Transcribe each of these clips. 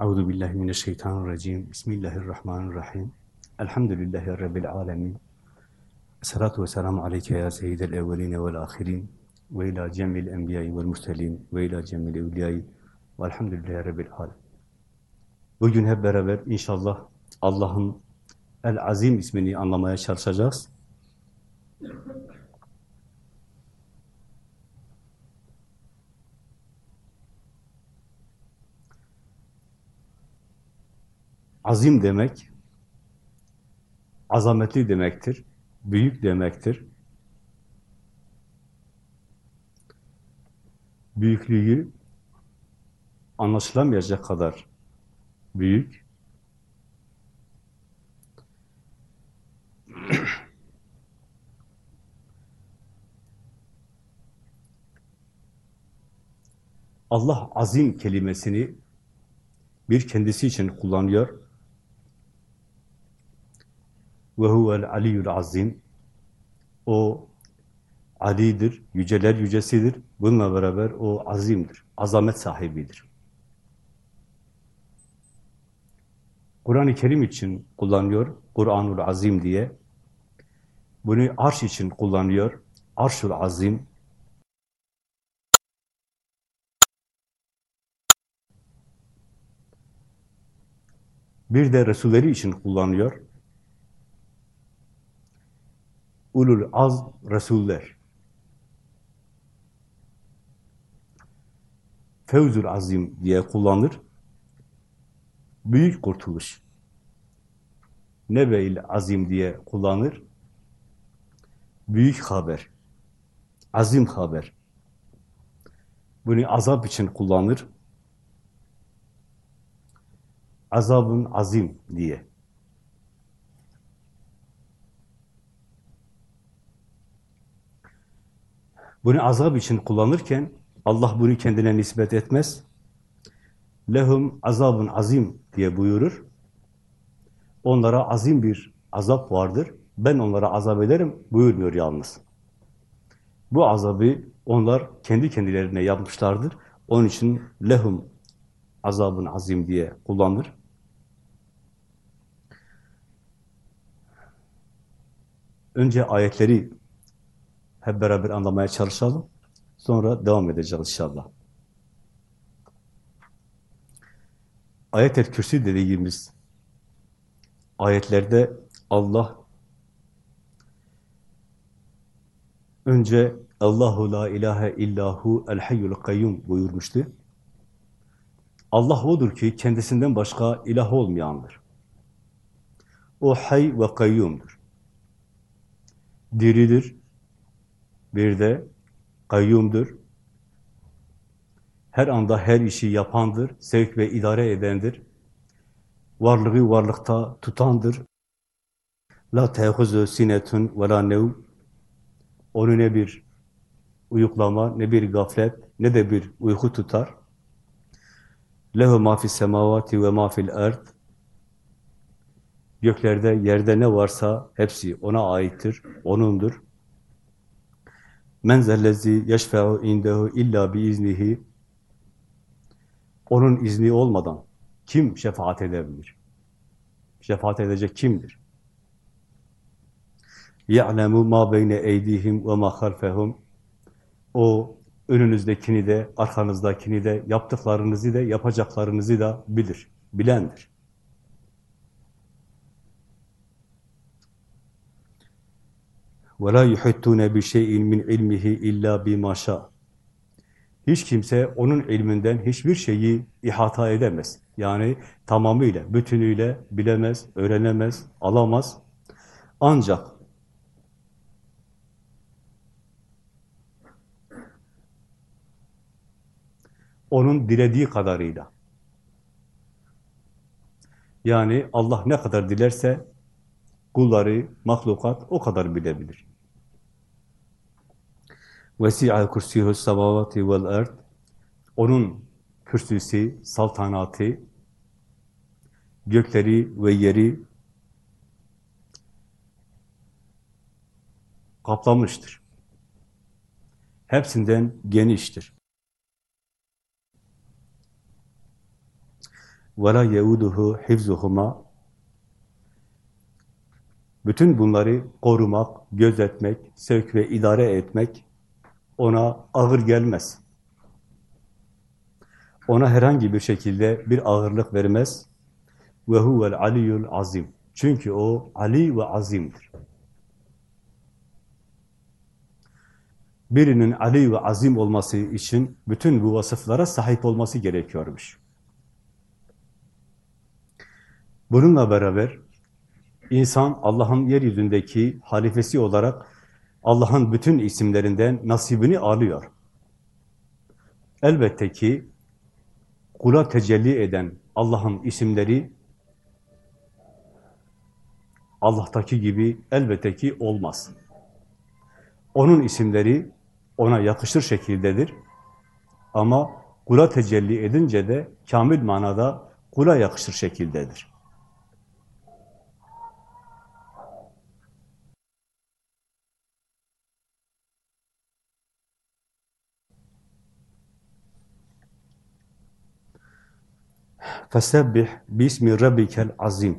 Euzu billahi mineşşeytanirracim. Bismillahirrahmanirrahim. Elhamdülillahi rabbil alamin. Esselatu vesselamu aleyke ya seyyidel evveline vel ahirin ve ila cemil enbiyayı vel murselin ve ila cemil evliyayı velhamdülillahi rabbil alamin. Bugün hep beraber inşallah Allah'ın El Azim ismini anlamaya çalışacağız. Azim demek, azametli demektir, büyük demektir. Büyüklüğü anlaşılamayacak kadar büyük. Allah azim kelimesini bir kendisi için kullanıyor. Ve huvel aliyyul azim. O alidir, yüceler yücesidir. Bununla beraber o azimdir, azamet sahibidir. Kur'an-ı Kerim için kullanıyor, Kur'anul Azim diye. Bunu arş için kullanıyor, Arşul Azim. Bir de Resulleri için kullanıyor. Ulul az Resuller. Fevzül Azim diye kullanır. Büyük kurtuluş. Nebeil Azim diye kullanır. Büyük haber. Azim haber. Bunu azap için kullanır. Azabın azim diye. Bunu azap için kullanırken Allah bunu kendine nispet etmez. Lehum azabın azim diye buyurur. Onlara azim bir azap vardır. Ben onlara azap ederim buyurmuyor yalnız. Bu azabı onlar kendi kendilerine yapmışlardır. Onun için lehum azabın azim diye kullanır. Önce ayetleri hep beraber anlamaya çalışalım. Sonra devam edeceğiz inşallah. Ayet-el Kürsi dediğimiz ayetlerde Allah önce Allahu la ilahe illahu el hayyul kayyum buyurmuştu. Allah odur ki kendisinden başka ilah olmayandır. O hay ve kayyumdur. Diridir. Bir de kayyumdur. Her anda her işi yapandır, sevk ve idare edendir. Varlığı varlıkta tutandır. La tehuzu sinetun ve la nev. Onu ne bir uyuklama, ne bir gaflet, ne de bir uyku tutar. Lehu ma fis semavati ve ma fil erd. Göklerde, yerde ne varsa hepsi ona aittir, O'nundur. Men zellezi yeşfe'u indehu illa bi iznihi. Onun izni olmadan kim şefaat edebilir? Şefaat edecek kimdir? يَعْلَمُ مَا بَيْنَ اَيْدِيهِمْ وَمَا خَلْفَهُمْ O önünüzdekini de, arkanızdakini de, yaptıklarınızı da, yapacaklarınızı da bilir, bilendir. وَلَا يُحِتُّونَ بِشَيْءٍ مِنْ عِلْمِهِ اِلَّا بِمَا شَاءَ Hiç kimse onun ilminden hiçbir şeyi ihata edemez. Yani tamamıyla, bütünüyle bilemez, öğrenemez, alamaz. Ancak onun dilediği kadarıyla. Yani Allah ne kadar dilerse kulları, mahlukat o kadar bilebilir. Vesi'a kursiyuhu semavati vel erd Onun kürsüsü, saltanatı, gökleri ve yeri kaplamıştır. Hepsinden geniştir. وَلَا يَعُودُهُ حِفْزُهُمَا bütün bunları korumak, gözetmek, sevk ve idare etmek ona ağır gelmez. Ona herhangi bir şekilde bir ağırlık vermez. Ve huvel aliyyul azim. Çünkü o Ali ve azimdir. Birinin Ali ve azim olması için bütün bu vasıflara sahip olması gerekiyormuş. Bununla beraber insan Allah'ın yeryüzündeki halifesi olarak Allah'ın bütün isimlerinden nasibini alıyor. Elbette ki kula tecelli eden Allah'ın isimleri Allah'taki gibi elbette ki olmaz. Onun isimleri ona yakışır şekildedir. Ama kula tecelli edince de kamil manada kula yakışır şekildedir. Fesebbih bismi rabbikel azim.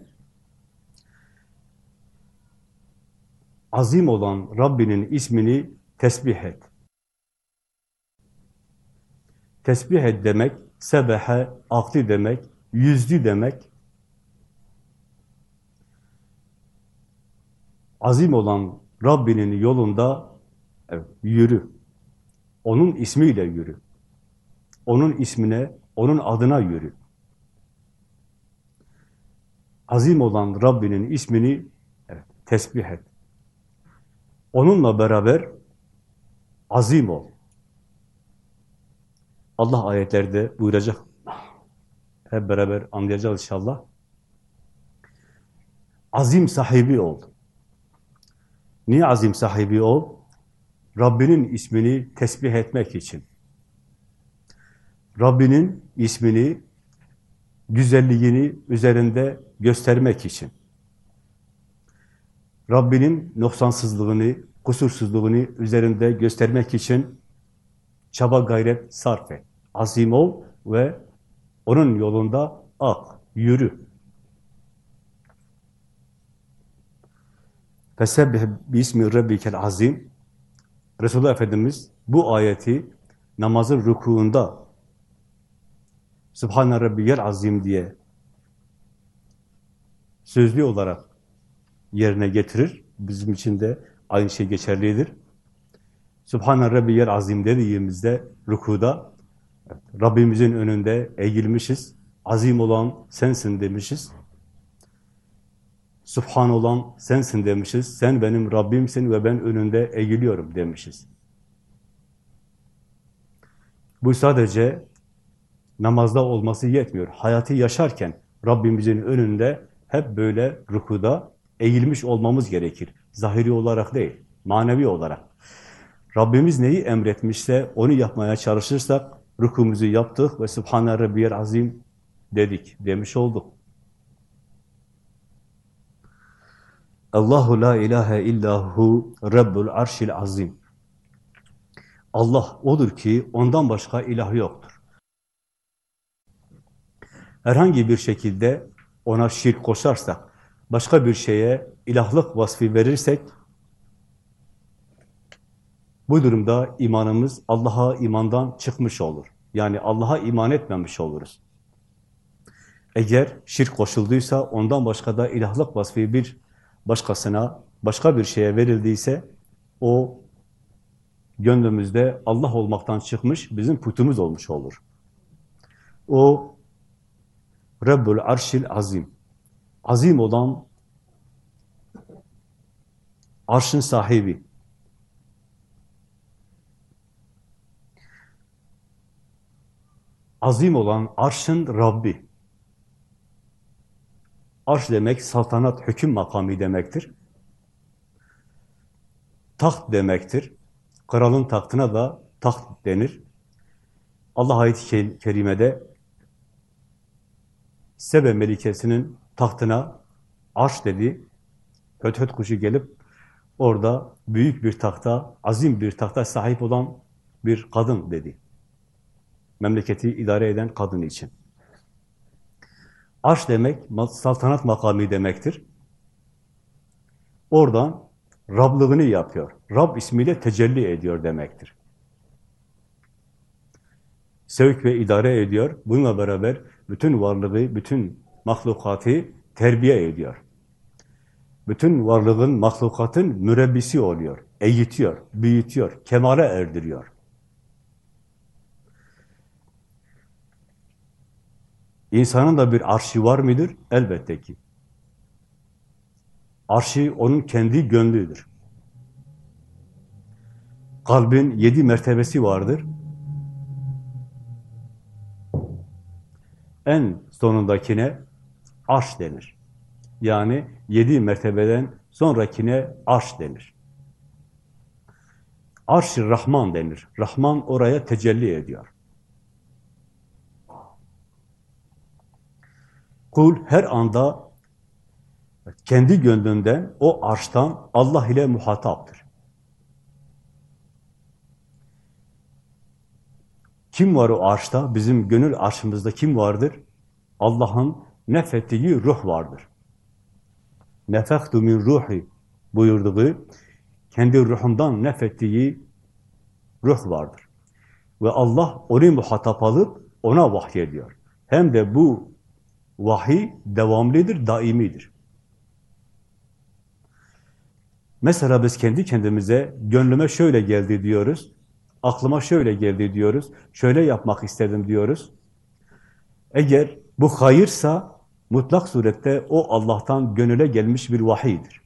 Azim olan Rabbinin ismini tesbih et. Tesbih et demek, sebehe, akli demek, yüzdü demek. Azim olan Rabbinin yolunda evet, yürü. Onun ismiyle yürü. Onun ismine, onun adına yürü azim olan Rabbinin ismini evet, tesbih et. Onunla beraber azim ol. Allah ayetlerde buyuracak. Hep beraber anlayacağız inşallah. Azim sahibi ol. Niye azim sahibi ol? Rabbinin ismini tesbih etmek için. Rabbinin ismini güzelliğini üzerinde göstermek için. Rabbinin noksansızlığını, kusursuzluğunu üzerinde göstermek için çaba gayret sarf et. Azim ol ve onun yolunda ak, yürü. Fesebbih bismi rabbikel azim. Resulullah Efendimiz bu ayeti namazın rukuunda Subhane Rabbiyel Azim diye sözlü olarak yerine getirir. Bizim için de aynı şey geçerlidir. Subhane Rabbiyel Azim dediğimizde rukuda Rabbimizin önünde eğilmişiz. Azim olan sensin demişiz. Subhan olan sensin demişiz. Sen benim Rabbimsin ve ben önünde eğiliyorum demişiz. Bu sadece namazda olması yetmiyor. Hayatı yaşarken Rabbimizin önünde hep böyle rukuda eğilmiş olmamız gerekir. Zahiri olarak değil, manevi olarak. Rabbimiz neyi emretmişse onu yapmaya çalışırsak rukumuzu yaptık ve Subhane Rabbiyel Azim dedik, demiş olduk. Allahu la ilahe illahu Rabbul arşil azim. Allah odur ki ondan başka ilah yoktur herhangi bir şekilde ona şirk koşarsak, başka bir şeye ilahlık vasfı verirsek, bu durumda imanımız Allah'a imandan çıkmış olur. Yani Allah'a iman etmemiş oluruz. Eğer şirk koşulduysa, ondan başka da ilahlık vasfı bir başkasına, başka bir şeye verildiyse, o gönlümüzde Allah olmaktan çıkmış, bizim putumuz olmuş olur. O Rabbul Arşil Azim. Azim olan arşın sahibi. Azim olan arşın Rabbi. Arş demek saltanat, hüküm makamı demektir. Taht demektir. Kralın tahtına da taht denir. Allah ayet-i kerimede Sebe Melikesi'nin tahtına arş dedi. Höt höt kuşu gelip orada büyük bir tahta, azim bir tahta sahip olan bir kadın dedi. Memleketi idare eden kadın için. Arş demek saltanat makamı demektir. Oradan Rablığını yapıyor. Rab ismiyle tecelli ediyor demektir. Sevk ve idare ediyor. Bununla beraber bütün varlığı, bütün mahlukatı terbiye ediyor. Bütün varlığın, mahlukatın mürebbisi oluyor. Eğitiyor, büyütüyor, kemale erdiriyor. İnsanın da bir arşi var mıdır? Elbette ki. Arşi onun kendi gönlüdür. Kalbin yedi mertebesi vardır. En sonundakine arş denir. Yani yedi mertebeden sonrakine arş denir. Arş-ı Rahman denir. Rahman oraya tecelli ediyor. Kul her anda kendi gönlünden, o arştan Allah ile muhataptır. Kim var o arşta? Bizim gönül arşımızda kim vardır? Allah'ın nefettiği ruh vardır. Nefektu min ruhi buyurduğu, kendi ruhundan nefettiği ruh vardır. Ve Allah onu muhatap alıp ona vahyediyor. Hem de bu vahiy devamlıdır, daimidir. Mesela biz kendi kendimize gönlüme şöyle geldi diyoruz, aklıma şöyle geldi diyoruz, şöyle yapmak istedim diyoruz. Eğer bu hayırsa mutlak surette o Allah'tan gönüle gelmiş bir vahiydir.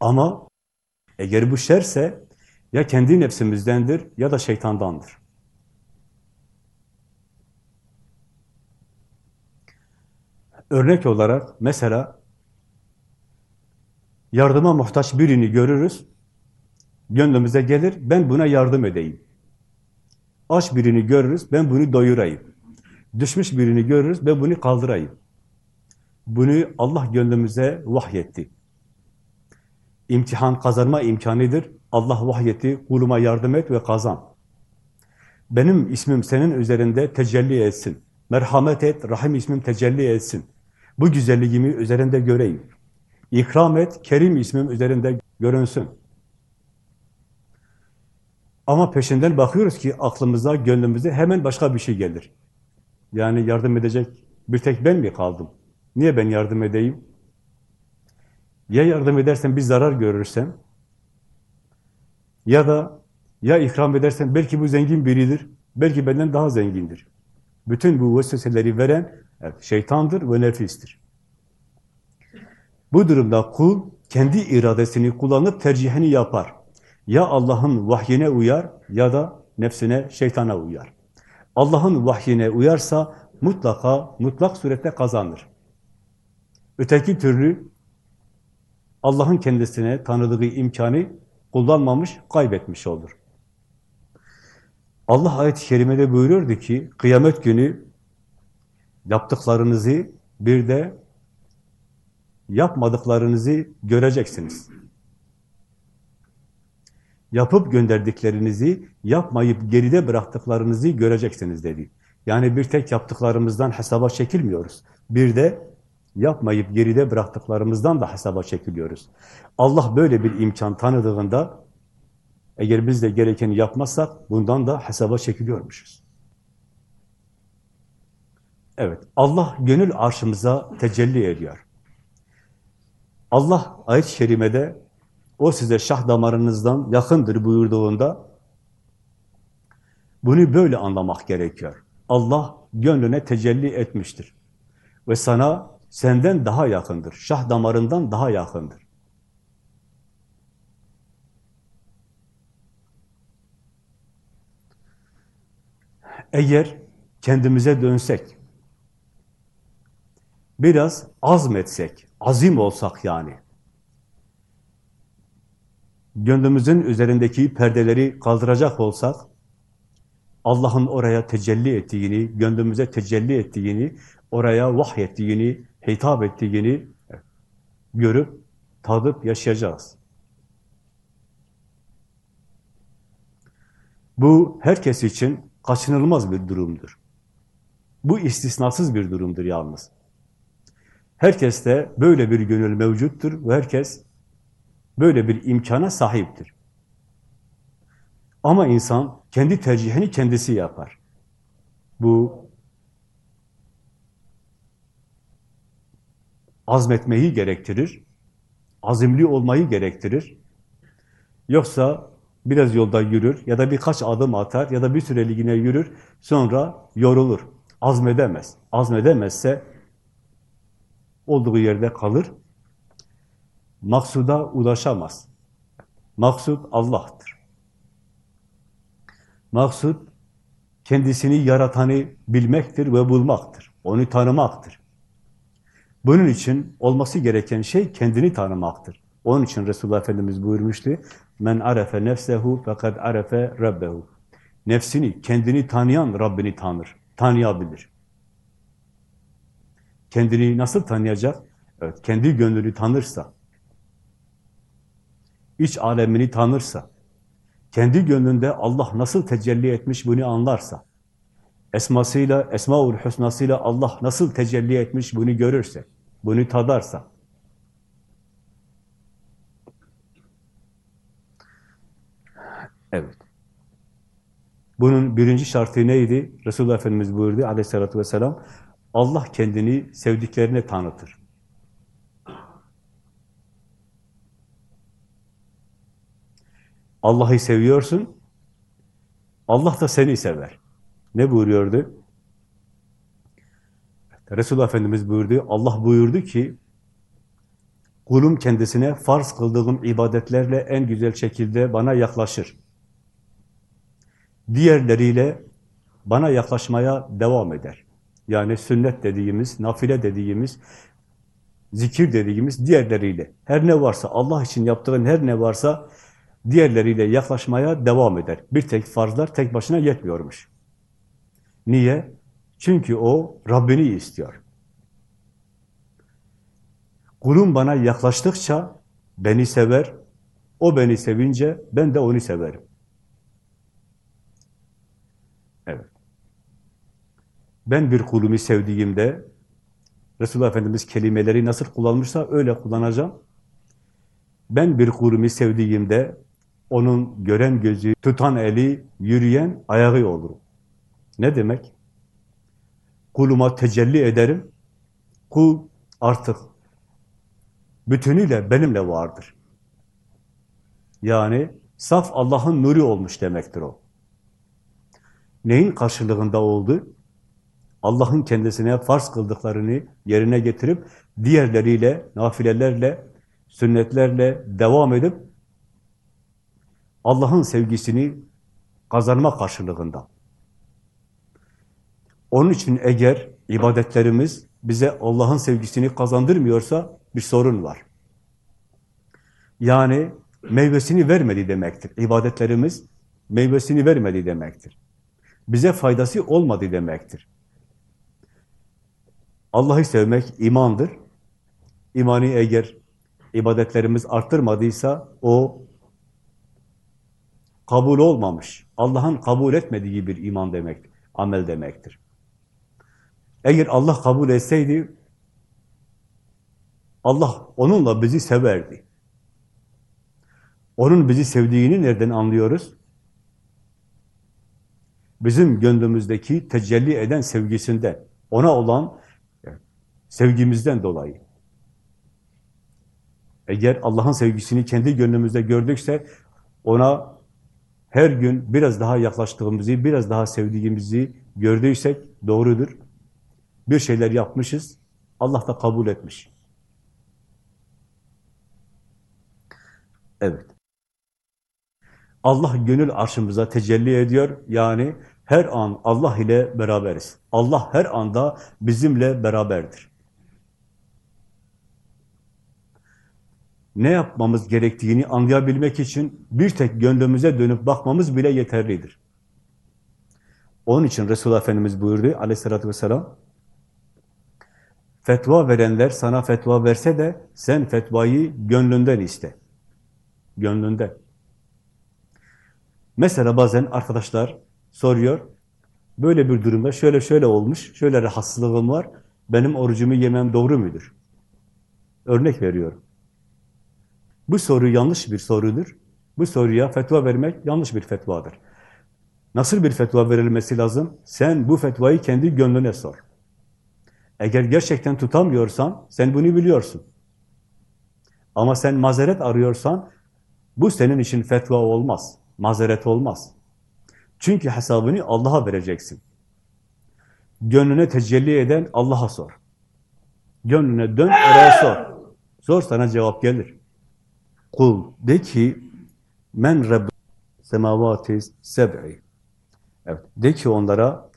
Ama eğer bu şerse ya kendi nefsimizdendir ya da şeytandandır. Örnek olarak mesela yardıma muhtaç birini görürüz, gönlümüze gelir, ben buna yardım edeyim. Aç birini görürüz, ben bunu doyurayım. Düşmüş birini görürüz, ben bunu kaldırayım. Bunu Allah gönlümüze vahyetti. İmtihan kazanma imkanıdır. Allah vahyetti, kuluma yardım et ve kazan. Benim ismim senin üzerinde tecelli etsin. Merhamet et, Rahim ismim tecelli etsin. Bu güzelliğimi üzerinde göreyim. İkram et, Kerim ismim üzerinde görünsün. Ama peşinden bakıyoruz ki aklımıza, gönlümüze hemen başka bir şey gelir. Yani yardım edecek bir tek ben mi kaldım? Niye ben yardım edeyim? Ya yardım edersen bir zarar görürsem, ya da ya ikram edersen belki bu zengin biridir, belki benden daha zengindir. Bütün bu vesveseleri veren evet, şeytandır ve nefistir. Bu durumda kul kendi iradesini kullanıp tercihini yapar. Ya Allah'ın vahyine uyar ya da nefsine, şeytana uyar. Allah'ın vahyine uyarsa mutlaka, mutlak surette kazanır. Öteki türlü Allah'ın kendisine tanıdığı imkanı kullanmamış, kaybetmiş olur. Allah ayet-i kerimede buyuruyordu ki, kıyamet günü yaptıklarınızı bir de yapmadıklarınızı göreceksiniz. Yapıp gönderdiklerinizi, yapmayıp geride bıraktıklarınızı göreceksiniz dedi. Yani bir tek yaptıklarımızdan hesaba çekilmiyoruz. Bir de yapmayıp geride bıraktıklarımızdan da hesaba çekiliyoruz. Allah böyle bir imkan tanıdığında eğer biz de gerekeni yapmazsak bundan da hesaba çekiliyormuşuz. Evet, Allah gönül arşımıza tecelli ediyor. Allah ayet-i kerimede o size şah damarınızdan yakındır buyurduğunda bunu böyle anlamak gerekiyor. Allah gönlüne tecelli etmiştir. Ve sana senden daha yakındır. Şah damarından daha yakındır. Eğer kendimize dönsek, biraz azmetsek, azim olsak yani, gönlümüzün üzerindeki perdeleri kaldıracak olsak, Allah'ın oraya tecelli ettiğini, gönlümüze tecelli ettiğini, oraya vahyettiğini, hitap ettiğini görüp, tadıp yaşayacağız. Bu herkes için kaçınılmaz bir durumdur. Bu istisnasız bir durumdur yalnız. Herkeste böyle bir gönül mevcuttur ve herkes böyle bir imkana sahiptir. Ama insan kendi tercihini kendisi yapar. Bu azmetmeyi gerektirir, azimli olmayı gerektirir. Yoksa biraz yolda yürür ya da birkaç adım atar ya da bir süreliğine yürür, sonra yorulur, azmedemez. Azmedemezse olduğu yerde kalır, maksuda ulaşamaz. Maksud Allah'tır. Maksud kendisini yaratanı bilmektir ve bulmaktır. Onu tanımaktır. Bunun için olması gereken şey kendini tanımaktır. Onun için Resulullah Efendimiz buyurmuştu. Men arefe nefsehu fakat arefe rabbehu. Nefsini, kendini tanıyan Rabbini tanır, tanıyabilir. Kendini nasıl tanıyacak? Evet, kendi gönlünü tanırsa, iç alemini tanırsa, kendi gönlünde Allah nasıl tecelli etmiş bunu anlarsa, esmasıyla, esma-ül husnasıyla Allah nasıl tecelli etmiş bunu görürse, bunu tadarsa, evet. Bunun birinci şartı neydi? Resulullah Efendimiz buyurdu aleyhissalatü vesselam, Allah kendini sevdiklerine tanıtır. Allah'ı seviyorsun, Allah da seni sever. Ne buyuruyordu? Resulullah Efendimiz buyurdu, Allah buyurdu ki, kulum kendisine farz kıldığım ibadetlerle en güzel şekilde bana yaklaşır. Diğerleriyle bana yaklaşmaya devam eder. Yani sünnet dediğimiz, nafile dediğimiz, zikir dediğimiz diğerleriyle. Her ne varsa, Allah için yaptığın her ne varsa diğerleriyle yaklaşmaya devam eder. Bir tek farzlar tek başına yetmiyormuş. Niye? Çünkü o Rabbini istiyor. Kulum bana yaklaştıkça beni sever, o beni sevince ben de onu severim. Evet. Ben bir kulumu sevdiğimde Resulullah Efendimiz kelimeleri nasıl kullanmışsa öyle kullanacağım. Ben bir kulumu sevdiğimde onun gören gözü, tutan eli, yürüyen ayağı olurum. Ne demek? Kuluma tecelli ederim. Kul artık bütünüyle benimle vardır. Yani saf Allah'ın nuru olmuş demektir o. Neyin karşılığında oldu? Allah'ın kendisine farz kıldıklarını yerine getirip diğerleriyle, nafilelerle, sünnetlerle devam edip Allah'ın sevgisini kazanma karşılığında. Onun için eğer ibadetlerimiz bize Allah'ın sevgisini kazandırmıyorsa bir sorun var. Yani meyvesini vermedi demektir. İbadetlerimiz meyvesini vermedi demektir. Bize faydası olmadı demektir. Allah'ı sevmek imandır. İmanı eğer ibadetlerimiz arttırmadıysa o kabul olmamış, Allah'ın kabul etmediği bir iman demektir, amel demektir. Eğer Allah kabul etseydi, Allah onunla bizi severdi. Onun bizi sevdiğini nereden anlıyoruz? Bizim gönlümüzdeki tecelli eden sevgisinden, ona olan sevgimizden dolayı. Eğer Allah'ın sevgisini kendi gönlümüzde gördükse, ona her gün biraz daha yaklaştığımızı, biraz daha sevdiğimizi gördüysek doğrudur. Bir şeyler yapmışız, Allah da kabul etmiş. Evet. Allah gönül arşımıza tecelli ediyor. Yani her an Allah ile beraberiz. Allah her anda bizimle beraberdir. Ne yapmamız gerektiğini anlayabilmek için bir tek gönlümüze dönüp bakmamız bile yeterlidir. Onun için Resulullah Efendimiz buyurdu aleyhissalatü vesselam, fetva verenler sana fetva verse de sen fetvayı gönlünden iste. Gönlünden. Mesela bazen arkadaşlar soruyor, Böyle bir durumda şöyle şöyle olmuş, şöyle rahatsızlığım var, benim orucumu yemem doğru mudur? Örnek veriyorum. Bu soru yanlış bir sorudur. Bu soruya fetva vermek yanlış bir fetvadır. Nasıl bir fetva verilmesi lazım? Sen bu fetvayı kendi gönlüne sor. Eğer gerçekten tutamıyorsan, sen bunu biliyorsun. Ama sen mazeret arıyorsan, bu senin için fetva olmaz, mazeret olmaz. Çünkü hesabını Allah'a vereceksin. Gönlüne tecelli eden Allah'a sor. Gönlüne dön, oraya sor. Sor sana cevap gelir. Kul de ki men Rabb semavati seb'i. Evet, de ki onlara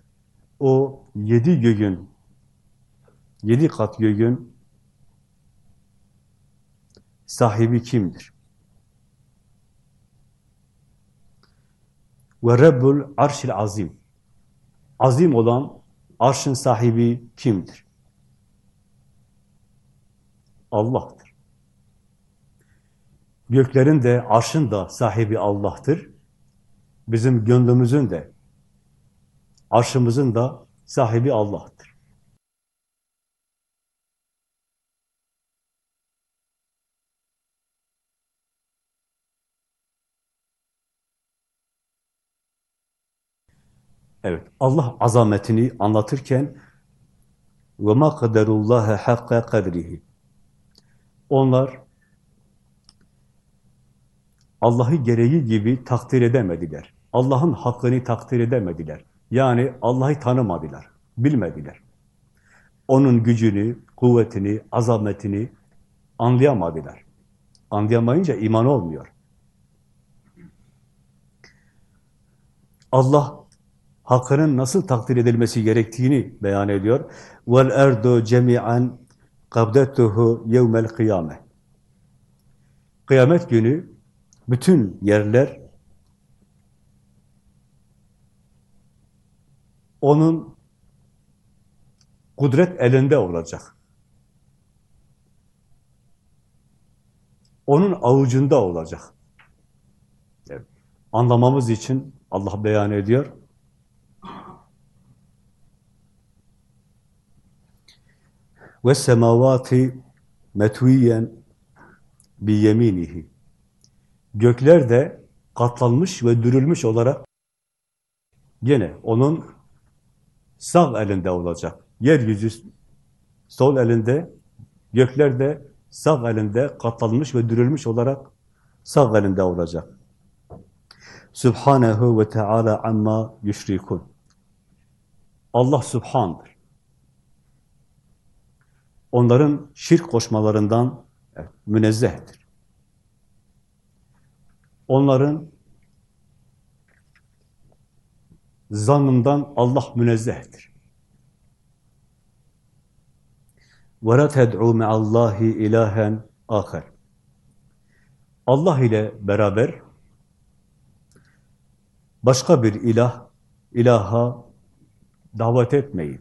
o yedi göğün, yedi kat göğün sahibi kimdir? Ve Rabbul arşil azim. Azim olan arşın sahibi kimdir? Allah'tır. Göklerin de, arşın da sahibi Allah'tır. Bizim gönlümüzün de, arşımızın da sahibi Allah'tır. Evet, Allah azametini anlatırken وَمَا قَدَرُ اللّٰهَ حَقَّ قَدْرِهِ Onlar Allah'ı gereği gibi takdir edemediler. Allah'ın hakkını takdir edemediler. Yani Allah'ı tanımadılar, bilmediler. Onun gücünü, kuvvetini, azametini anlayamadılar. Anlayamayınca iman olmuyor. Allah hakkının nasıl takdir edilmesi gerektiğini beyan ediyor. Vel erdu cemi'an kabdetuhu yevmel kıyame. Kıyamet günü bütün yerler onun kudret elinde olacak. Onun avucunda olacak. Anlamamız için Allah beyan ediyor. ve semavati metviyen bi yeminihi. Gökler de katlanmış ve dürülmüş olarak gene onun sağ elinde olacak. Yeryüzü sol elinde, gökler de sağ elinde katlanmış ve dürülmüş olarak sağ elinde olacak. Subhanehu ve Teala amma yüşrikun. Allah Subhan'dır. Onların şirk koşmalarından münezzehtir Onların zannından Allah münezzehtir. وَلَا تَدْعُوا مَعَ اللّٰهِ اِلَٰهًا آخَرٍ Allah ile beraber başka bir ilah, ilaha davet etmeyin,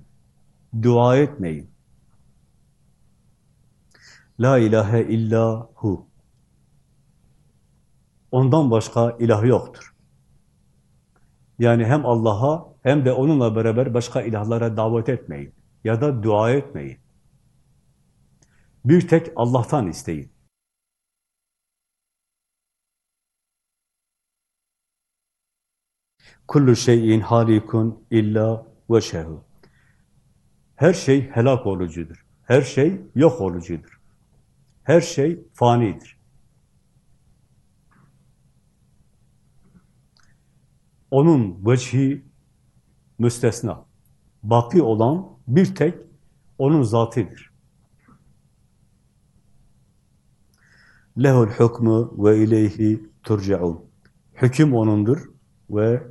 dua etmeyin. La ilahe illa hu. Ondan başka ilah yoktur. Yani hem Allah'a hem de onunla beraber başka ilahlara davet etmeyin ya da dua etmeyin. Bir tek Allah'tan isteyin. Kullu şeyin halikun illa veşehu. Her şey helak olucudur. Her şey yok olucudur. Her şey fanidir. Onun vecihi müstesna. Baki olan bir tek onun zatıdır. Lehul hukmu ve ileyhi turcaun. Hüküm onundur ve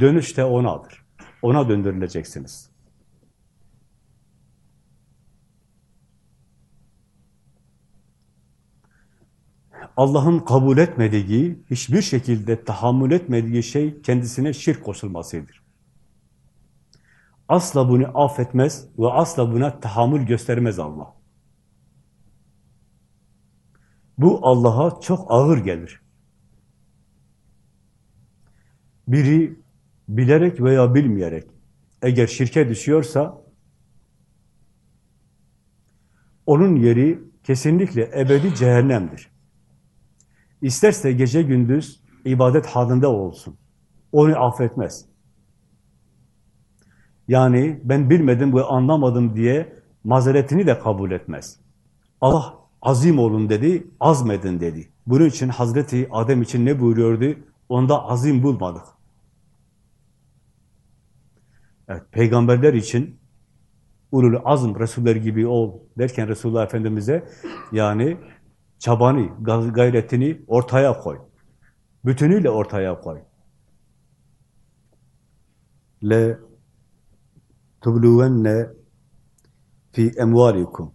dönüş de onadır. Ona döndürüleceksiniz. Allah'ın kabul etmediği, hiçbir şekilde tahammül etmediği şey kendisine şirk koşulmasıdır. Asla bunu affetmez ve asla buna tahammül göstermez Allah. Bu Allah'a çok ağır gelir. Biri bilerek veya bilmeyerek eğer şirke düşüyorsa onun yeri kesinlikle ebedi cehennemdir. İsterse gece gündüz ibadet halinde olsun. Onu affetmez. Yani ben bilmedim ve anlamadım diye mazeretini de kabul etmez. Allah azim olun dedi, azmedin dedi. Bunun için Hazreti Adem için ne buyuruyordu? Onda azim bulmadık. Evet, peygamberler için ulul azm Resuller gibi ol derken Resulullah Efendimiz'e yani çabanı, gayretini ortaya koy. Bütünüyle ortaya koy. Le tubluvenne fi emvalikum.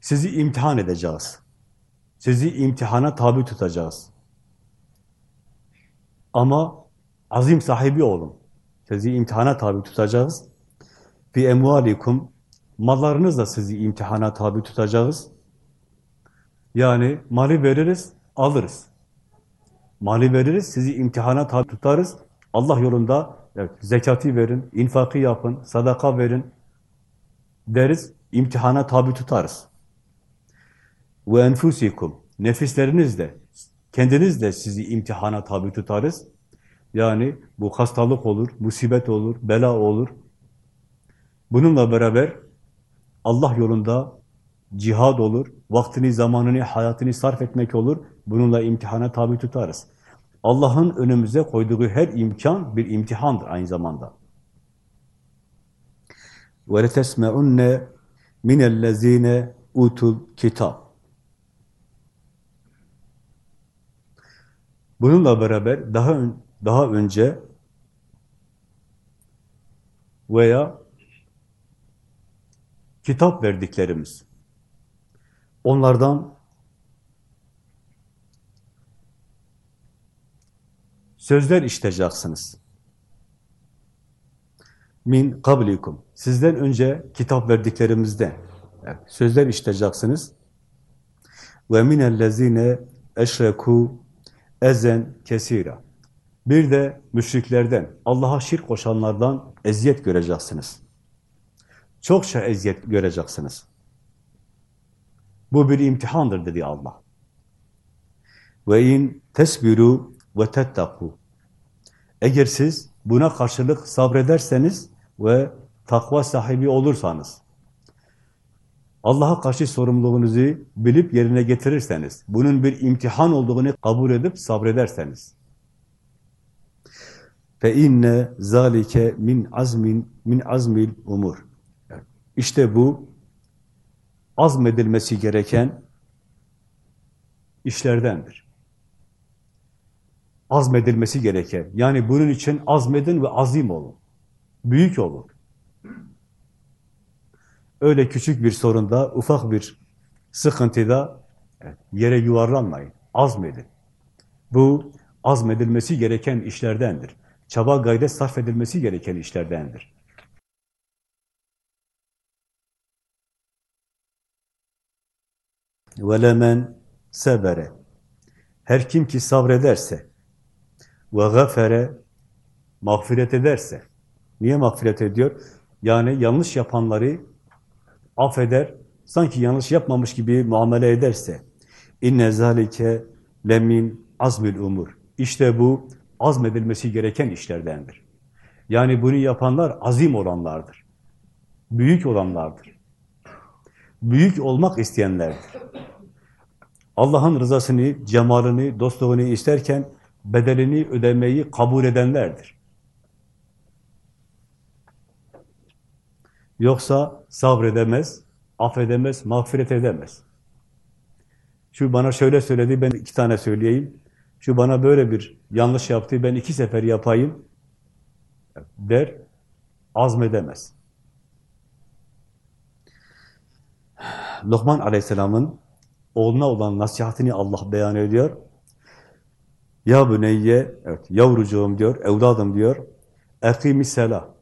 Sizi imtihan edeceğiz. Sizi imtihana tabi tutacağız. Ama azim sahibi olun. Sizi imtihana tabi tutacağız. Fi emvalikum mallarınızla sizi imtihana tabi tutacağız. Yani mali veririz, alırız. Mali veririz, sizi imtihana tabi tutarız. Allah yolunda evet, zekati verin, infakı yapın, sadaka verin deriz, imtihana tabi tutarız. Ve enfusikum, nefisleriniz de, kendiniz de sizi imtihana tabi tutarız. Yani bu hastalık olur, musibet olur, bela olur. Bununla beraber Allah yolunda cihad olur, vaktini, zamanını, hayatını sarf etmek olur. Bununla imtihana tabi tutarız. Allah'ın önümüze koyduğu her imkan bir imtihandır aynı zamanda. وَلَتَسْمَعُنَّ مِنَ الَّذ۪ينَ utul kitap. Bununla beraber daha daha önce veya kitap verdiklerimiz onlardan sözler işiteceksiniz. Min kablikum. Sizden önce kitap verdiklerimizde sözler işiteceksiniz. Ve minellezine eşreku ezen kesira. Bir de müşriklerden, Allah'a şirk koşanlardan eziyet göreceksiniz. Çokça eziyet göreceksiniz. Bu bir imtihandır dedi Allah. Ve in tesbiru ve tettaku. Eğer siz buna karşılık sabrederseniz ve takva sahibi olursanız, Allah'a karşı sorumluluğunuzu bilip yerine getirirseniz, bunun bir imtihan olduğunu kabul edip sabrederseniz, fe inne zalike min azmin min azmil umur. İşte bu azmedilmesi gereken işlerdendir. Azmedilmesi gereken. Yani bunun için azmedin ve azim olun. Büyük olun. Öyle küçük bir sorunda, ufak bir sıkıntıda yere yuvarlanmayın. Azmedin. Bu azmedilmesi gereken işlerdendir. Çaba gayret sarf edilmesi gereken işlerdendir. وَلَمَنْ sebere. Her kim ki sabrederse ve gafere mağfiret ederse. Niye mağfiret ediyor? Yani yanlış yapanları affeder, sanki yanlış yapmamış gibi muamele ederse. İnne zalike lemin azmül umur. İşte bu azmedilmesi gereken işlerdendir. Yani bunu yapanlar azim olanlardır. Büyük olanlardır. Büyük olmak isteyenlerdir. Allah'ın rızasını, cemalini, dostluğunu isterken bedelini ödemeyi kabul edenlerdir. Yoksa sabredemez, affedemez, mağfiret edemez. Şu bana şöyle söyledi, ben iki tane söyleyeyim. Şu bana böyle bir yanlış yaptı, ben iki sefer yapayım der, azmedemez. Lokman Aleyhisselam'ın oğluna olan nasihatini Allah beyan ediyor. Ya büneyye, evet, yavrucuğum diyor, evladım diyor, ekimi sela,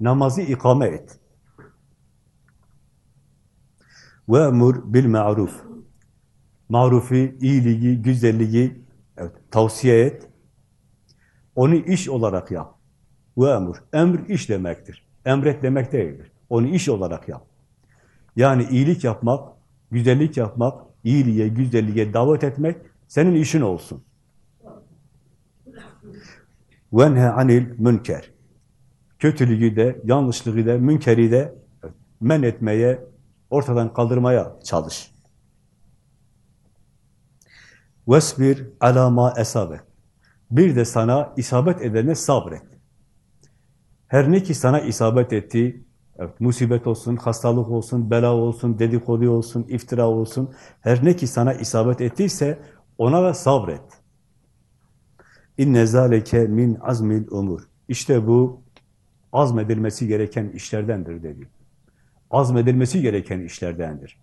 namazı ikame et. Ve emur bil ma'ruf, marufi, iyiliği, güzelliği Evet, tavsiye et. Onu iş olarak yap. Ve emur. Emr iş demektir. Emret demek değildir. Onu iş olarak yap. Yani iyilik yapmak, güzellik yapmak, iyiliğe, güzelliğe davet etmek senin işin olsun. Venhe anil münker. Kötülüğü de, yanlışlığı da, münkeri de men etmeye, ortadan kaldırmaya çalış. Vesbir alama esabe. Bir de sana isabet edene sabret. Her ne ki sana isabet etti, evet, musibet olsun, hastalık olsun, bela olsun, dedikodu olsun, iftira olsun, her ne ki sana isabet ettiyse ona da sabret. İnne zaleke min azmil umur. İşte bu azmedilmesi gereken işlerdendir dedi. Azmedilmesi gereken işlerdendir.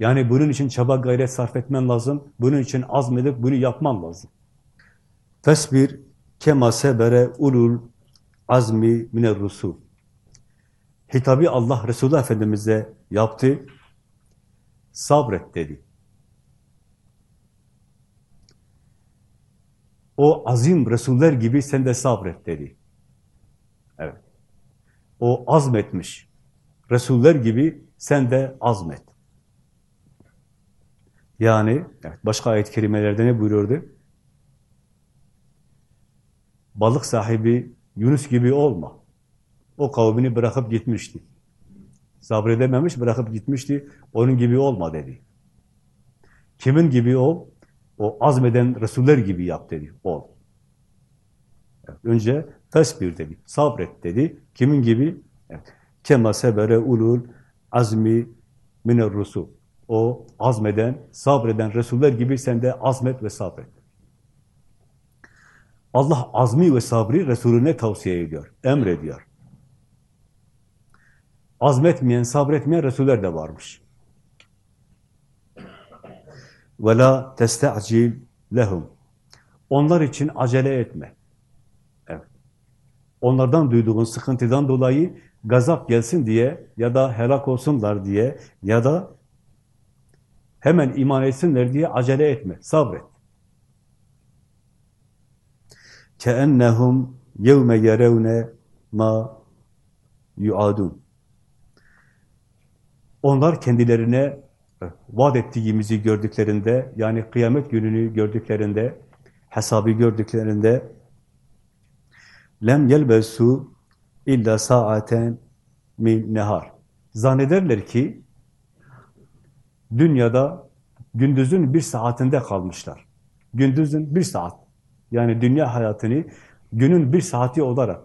Yani bunun için çaba gayret sarf etmen lazım. Bunun için azmedip bunu yapman lazım. Fesbir kema sebere ulul azmi miner rusul. Hitabı Allah Resulü Efendimiz'e yaptı. Sabret dedi. O azim Resuller gibi sen de sabret dedi. Evet. O azmetmiş. Resuller gibi sen de azmet. Yani evet, başka ayet-i kerimelerde ne buyuruyordu? Balık sahibi Yunus gibi olma. O kavmini bırakıp gitmişti. Sabredememiş, bırakıp gitmişti. Onun gibi olma dedi. Kimin gibi ol? O azmeden Resuller gibi yap dedi. Ol. Evet, önce tesbir dedi. Sabret dedi. Kimin gibi? Evet. Kema sebere ulul azmi miner rusul. O azmeden, sabreden Resuller gibi sen de azmet ve sabret. Allah azmi ve sabri Resulüne tavsiye ediyor, emrediyor Azmetmeyen, sabretmeyen Resuller de varmış. وَلَا تَسْتَعْجِلْ lehum. Onlar için acele etme. Evet. Onlardan duyduğun sıkıntıdan dolayı gazap gelsin diye ya da helak olsunlar diye ya da hemen iman etsinler diye acele etme, sabret. كَاَنَّهُمْ يَوْمَ يَرَوْنَ ma yuadun. Onlar kendilerine vaat ettiğimizi gördüklerinde, yani kıyamet gününü gördüklerinde, hesabı gördüklerinde lem yelbesu illa saaten min nehar. Zannederler ki dünyada gündüzün bir saatinde kalmışlar. Gündüzün bir saat. Yani dünya hayatını günün bir saati olarak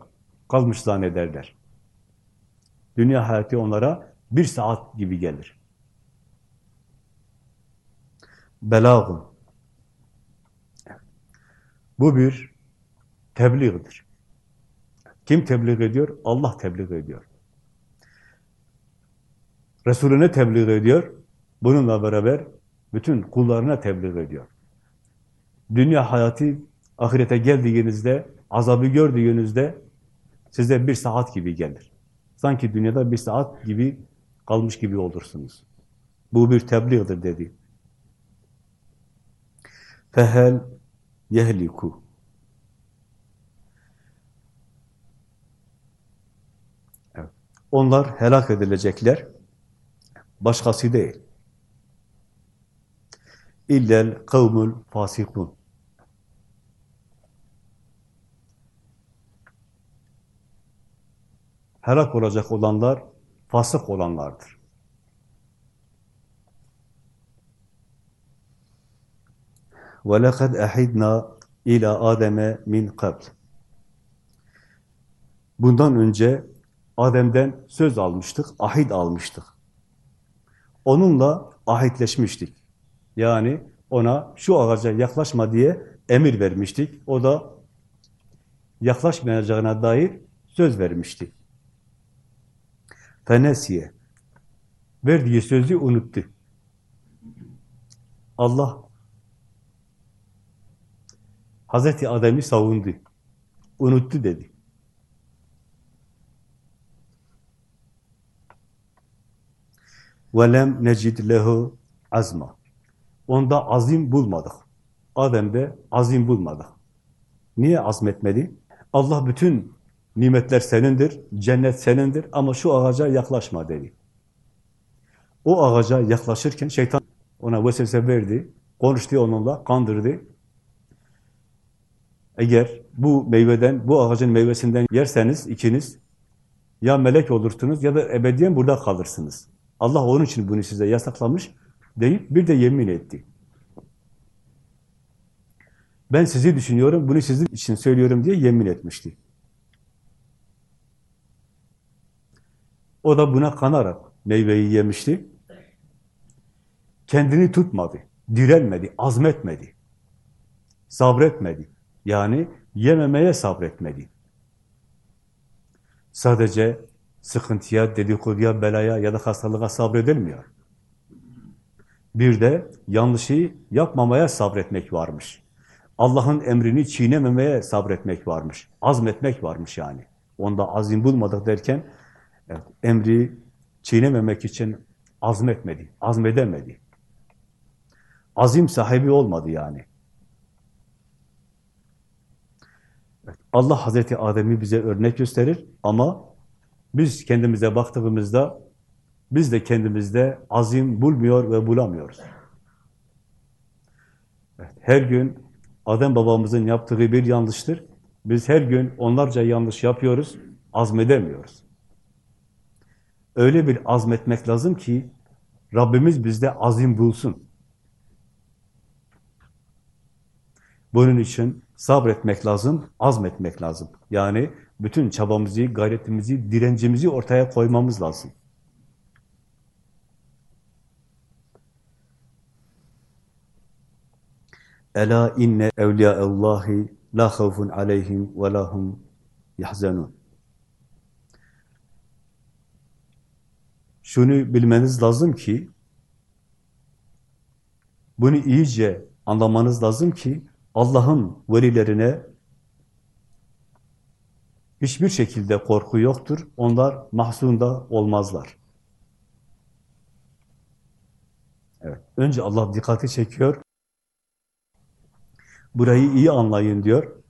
kalmış zannederler. Dünya hayatı onlara bir saat gibi gelir. Belagun. Bu bir tebliğdir. Kim tebliğ ediyor? Allah tebliğ ediyor. Resulüne tebliğ ediyor. Bununla beraber bütün kullarına tebliğ ediyor. Dünya hayatı ahirete geldiğinizde, azabı gördüğünüzde size bir saat gibi gelir. Sanki dünyada bir saat gibi kalmış gibi olursunuz. Bu bir tebliğdir dedi. Fehel yehliku. Onlar helak edilecekler. Başkası değil. İllel kavmul fasikun. Helak olacak olanlar fasık olanlardır. وَلَقَدْ اَحِدْنَا ila Adem'e min kabl. Bundan önce Adem'den söz almıştık, ahit almıştık. Onunla ahitleşmiştik. Yani ona şu ağaca yaklaşma diye emir vermiştik. O da yaklaşmayacağına dair söz vermişti. Fenesiye. Verdiği sözü unuttu. Allah Hazreti Adem'i savundu. Unuttu dedi. وَلَمْ نَجِدْ لَهُ azma. Onda azim bulmadık. Adem de azim bulmadı. Niye azmetmedi? Allah bütün nimetler senindir, cennet senindir ama şu ağaca yaklaşma dedi. O ağaca yaklaşırken şeytan ona vesvese verdi, konuştu onunla, kandırdı. Eğer bu meyveden, bu ağacın meyvesinden yerseniz ikiniz ya melek olursunuz ya da ebediyen burada kalırsınız. Allah onun için bunu size yasaklamış deyip bir de yemin etti. Ben sizi düşünüyorum, bunu sizin için söylüyorum diye yemin etmişti. O da buna kanarak meyveyi yemişti. Kendini tutmadı, direnmedi, azmetmedi, sabretmedi. Yani yememeye sabretmedi. Sadece sıkıntıya, dedikoduya, belaya ya da hastalığa sabredilmiyor. Bir de yanlışı yapmamaya sabretmek varmış. Allah'ın emrini çiğnememeye sabretmek varmış. Azmetmek varmış yani. Onda azim bulmadık derken evet, emri çiğnememek için azmetmedi, azmedemedi. Azim sahibi olmadı yani. Allah Hazreti Adem'i bize örnek gösterir ama biz kendimize baktığımızda biz de kendimizde azim bulmuyor ve bulamıyoruz. Evet, her gün Adem babamızın yaptığı bir yanlıştır. Biz her gün onlarca yanlış yapıyoruz, azmedemiyoruz. Öyle bir azmetmek lazım ki Rabbimiz bizde azim bulsun. Bunun için sabretmek lazım, azmetmek lazım. Yani bütün çabamızı, gayretimizi, direncimizi ortaya koymamız lazım. Ela inne evliyaullahi la havfun aleyhim ve lahum yahzanun. Şunu bilmeniz lazım ki bunu iyice anlamanız lazım ki Allah'ın velilerine hiçbir şekilde korku yoktur. Onlar mahzunda olmazlar. Evet. Önce Allah dikkati çekiyor. Burayı iyi anlayın diyor.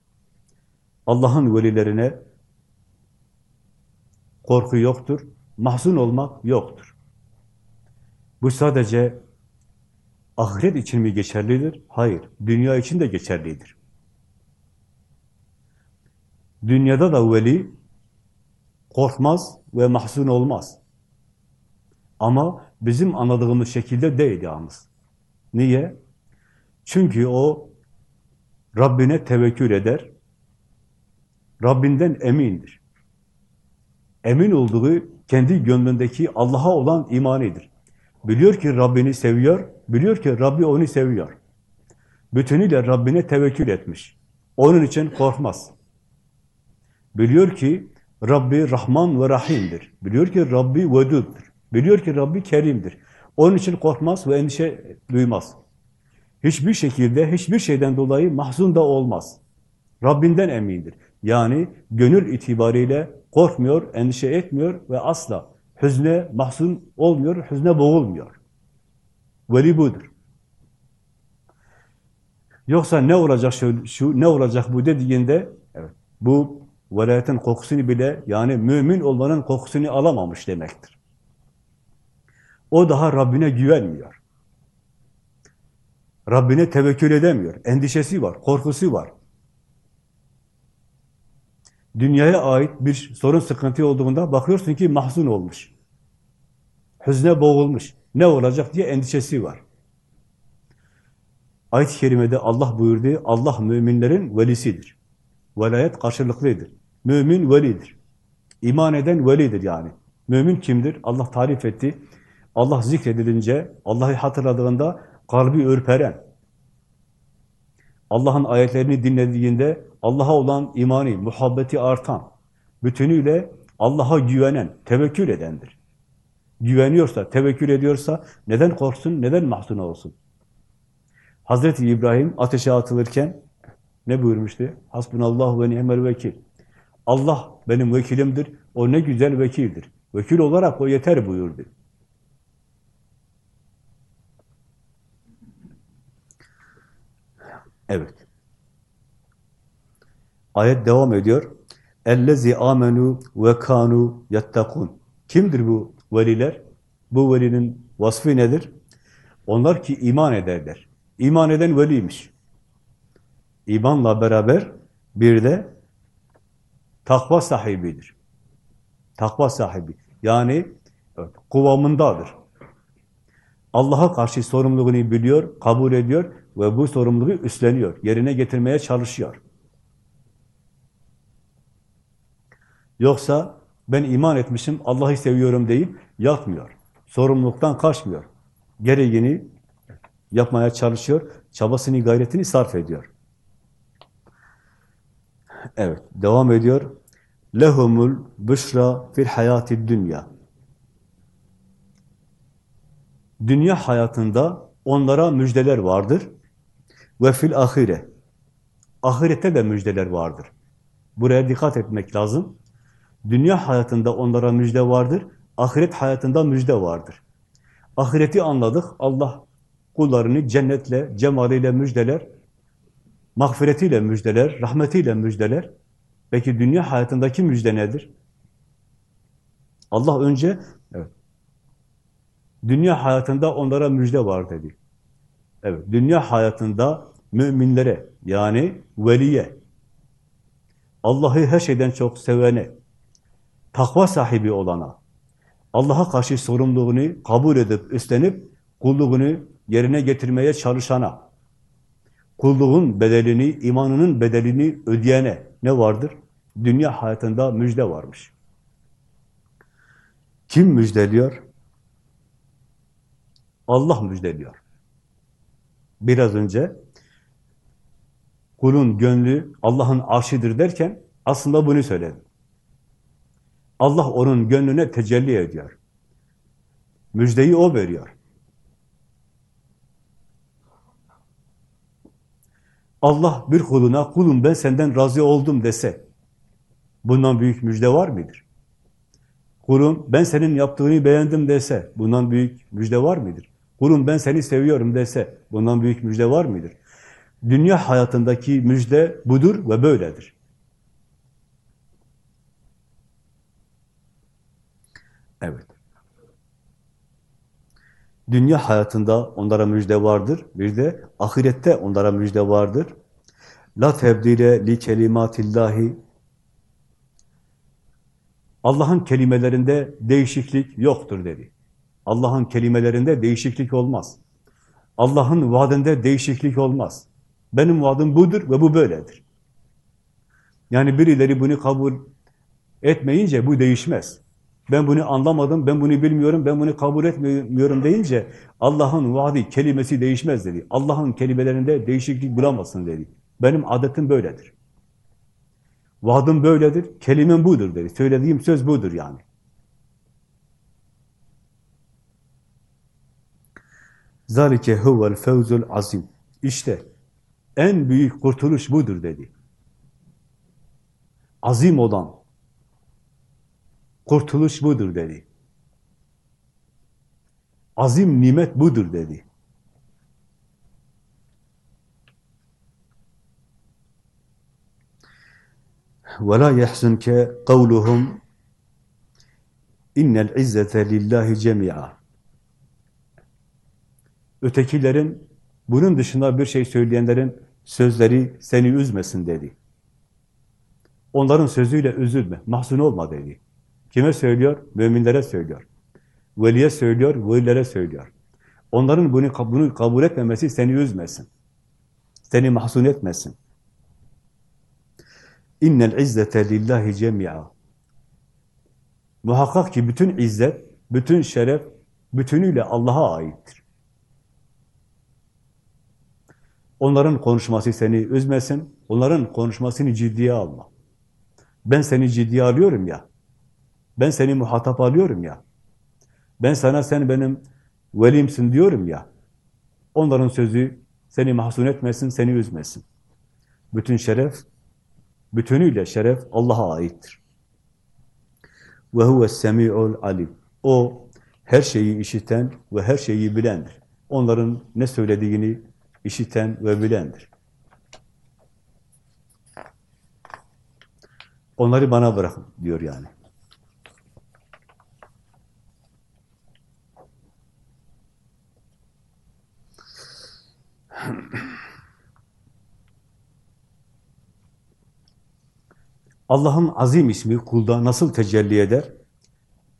Allah'ın velilerine korku yoktur. Mahzun olmak yoktur. Bu sadece ahiret için mi geçerlidir? Hayır. Dünya için de geçerlidir. Dünyada da veli korkmaz ve mahzun olmaz. Ama bizim anladığımız şekilde değil yalnız. Niye? Çünkü o Rabbine tevekkül eder. Rabbinden emindir. Emin olduğu kendi gönlündeki Allah'a olan imanidir. Biliyor ki Rabbini seviyor, biliyor ki Rabbi onu seviyor. Bütünüyle Rabbine tevekkül etmiş. Onun için korkmaz. Biliyor ki Rabbi Rahman ve Rahim'dir. Biliyor ki Rabbi Vedud'dur. Biliyor ki Rabbi Kerim'dir. Onun için korkmaz ve endişe duymaz. Hiçbir şekilde, hiçbir şeyden dolayı mahzun da olmaz. Rabbinden emindir. Yani gönül itibariyle korkmuyor, endişe etmiyor ve asla hüzne mahzun olmuyor, hüzne boğulmuyor. Veli budur. Yoksa ne olacak şu, şu ne olacak bu dediğinde evet, bu velayetin kokusunu bile yani mümin olmanın kokusunu alamamış demektir. O daha Rabbine güvenmiyor. Rabbine tevekkül edemiyor. Endişesi var, korkusu var. Dünyaya ait bir sorun, sıkıntı olduğunda bakıyorsun ki mahzun olmuş. Hüzne boğulmuş. Ne olacak diye endişesi var. Ayet-i Kerime'de Allah buyurdu, Allah müminlerin velisidir. Velayet karşılıklıdır. Mümin velidir. İman eden velidir yani. Mümin kimdir? Allah tarif etti. Allah zikredilince, Allah'ı hatırladığında kalbi ürperen, Allah'ın ayetlerini dinlediğinde Allah'a olan imani, muhabbeti artan, bütünüyle Allah'a güvenen, tevekkül edendir. Güveniyorsa, tevekkül ediyorsa neden korksun, neden mahzun olsun? Hazreti İbrahim ateşe atılırken ne buyurmuştu? Hasbunallah ve ni'mel vekil. Allah benim vekilimdir, o ne güzel vekildir. Vekil olarak o yeter buyurdu. Evet. Ayet devam ediyor. Ellezi amenu ve kanu yettakun. Kimdir bu veliler? Bu velinin vasfı nedir? Onlar ki iman ederler. İman eden veliymiş. İmanla beraber bir de takva sahibidir. Takva sahibi. Yani evet, kıvamındadır. Allah'a karşı sorumluluğunu biliyor, kabul ediyor ve bu sorumluluğu üstleniyor. Yerine getirmeye çalışıyor. Yoksa ben iman etmişim, Allah'ı seviyorum deyip yatmıyor. Sorumluluktan kaçmıyor. Gereğini yapmaya çalışıyor. Çabasını, gayretini sarf ediyor. Evet, devam ediyor. Lehumul büşra fil hayati dünya. Dünya hayatında onlara müjdeler vardır. Ve fil ahire. Ahirette de müjdeler vardır. Buraya dikkat etmek lazım. Dünya hayatında onlara müjde vardır. Ahiret hayatında müjde vardır. Ahireti anladık. Allah kullarını cennetle, cemaliyle müjdeler. Mağfiretiyle müjdeler, rahmetiyle müjdeler. Peki dünya hayatındaki müjde nedir? Allah önce evet, dünya hayatında onlara müjde var dedi. Evet, dünya hayatında müminlere yani veliye, Allah'ı her şeyden çok sevene, takva sahibi olana, Allah'a karşı sorumluluğunu kabul edip üstlenip kulluğunu yerine getirmeye çalışana, kulluğun bedelini, imanının bedelini ödeyene ne vardır? Dünya hayatında müjde varmış. Kim müjdeliyor? Allah müjdeliyor. Biraz önce kulun gönlü Allah'ın arşidir derken aslında bunu söyledim. Allah onun gönlüne tecelli ediyor. Müjdeyi o veriyor. Allah bir kuluna, kulum ben senden razı oldum dese, bundan büyük müjde var mıdır? Kulum ben senin yaptığını beğendim dese, bundan büyük müjde var mıdır? Kulum ben seni seviyorum dese, bundan büyük müjde var mıdır? Dünya hayatındaki müjde budur ve böyledir. Evet. Dünya hayatında onlara müjde vardır. Bir de ahirette onlara müjde vardır. La tebdile li kelimatillahi Allah'ın kelimelerinde değişiklik yoktur dedi. Allah'ın kelimelerinde değişiklik olmaz. Allah'ın vaadinde değişiklik olmaz. Benim vaadim budur ve bu böyledir. Yani birileri bunu kabul etmeyince bu değişmez. Ben bunu anlamadım, ben bunu bilmiyorum, ben bunu kabul etmiyorum deyince Allah'ın vaadi, kelimesi değişmez dedi. Allah'ın kelimelerinde değişiklik bulamazsın dedi. Benim adetim böyledir. Vaadim böyledir, kelimem budur dedi. Söylediğim söz budur yani. Zalike huvel fevzul azim. İşte en büyük kurtuluş budur dedi. Azim olan, Kurtuluş budur dedi. Azim nimet budur dedi. وَلَا يَحْزُنْكَ قَوْلُهُمْ اِنَّ الْعِزَّةَ لِلّٰهِ جَمِيعًا Ötekilerin, bunun dışında bir şey söyleyenlerin sözleri seni üzmesin dedi. Onların sözüyle üzülme, mahzun olma dedi. Kime söylüyor? Müminlere söylüyor. Veliye söylüyor, velilere söylüyor. Onların bunu, bunu kabul etmemesi seni üzmesin. Seni mahzun etmesin. İnnel izzete lillahi cemi'a. Muhakkak ki bütün izzet, bütün şeref, bütünüyle Allah'a aittir. Onların konuşması seni üzmesin, onların konuşmasını ciddiye alma. Ben seni ciddiye alıyorum ya, ben seni muhatap alıyorum ya. Ben sana sen benim velimsin diyorum ya. Onların sözü seni mahzun etmesin, seni üzmesin. Bütün şeref, bütünüyle şeref Allah'a aittir. Ve huves semi'ul alim. O her şeyi işiten ve her şeyi bilendir. Onların ne söylediğini işiten ve bilendir. Onları bana bırakın diyor yani. Allah'ın azim ismi kulda nasıl tecelli eder?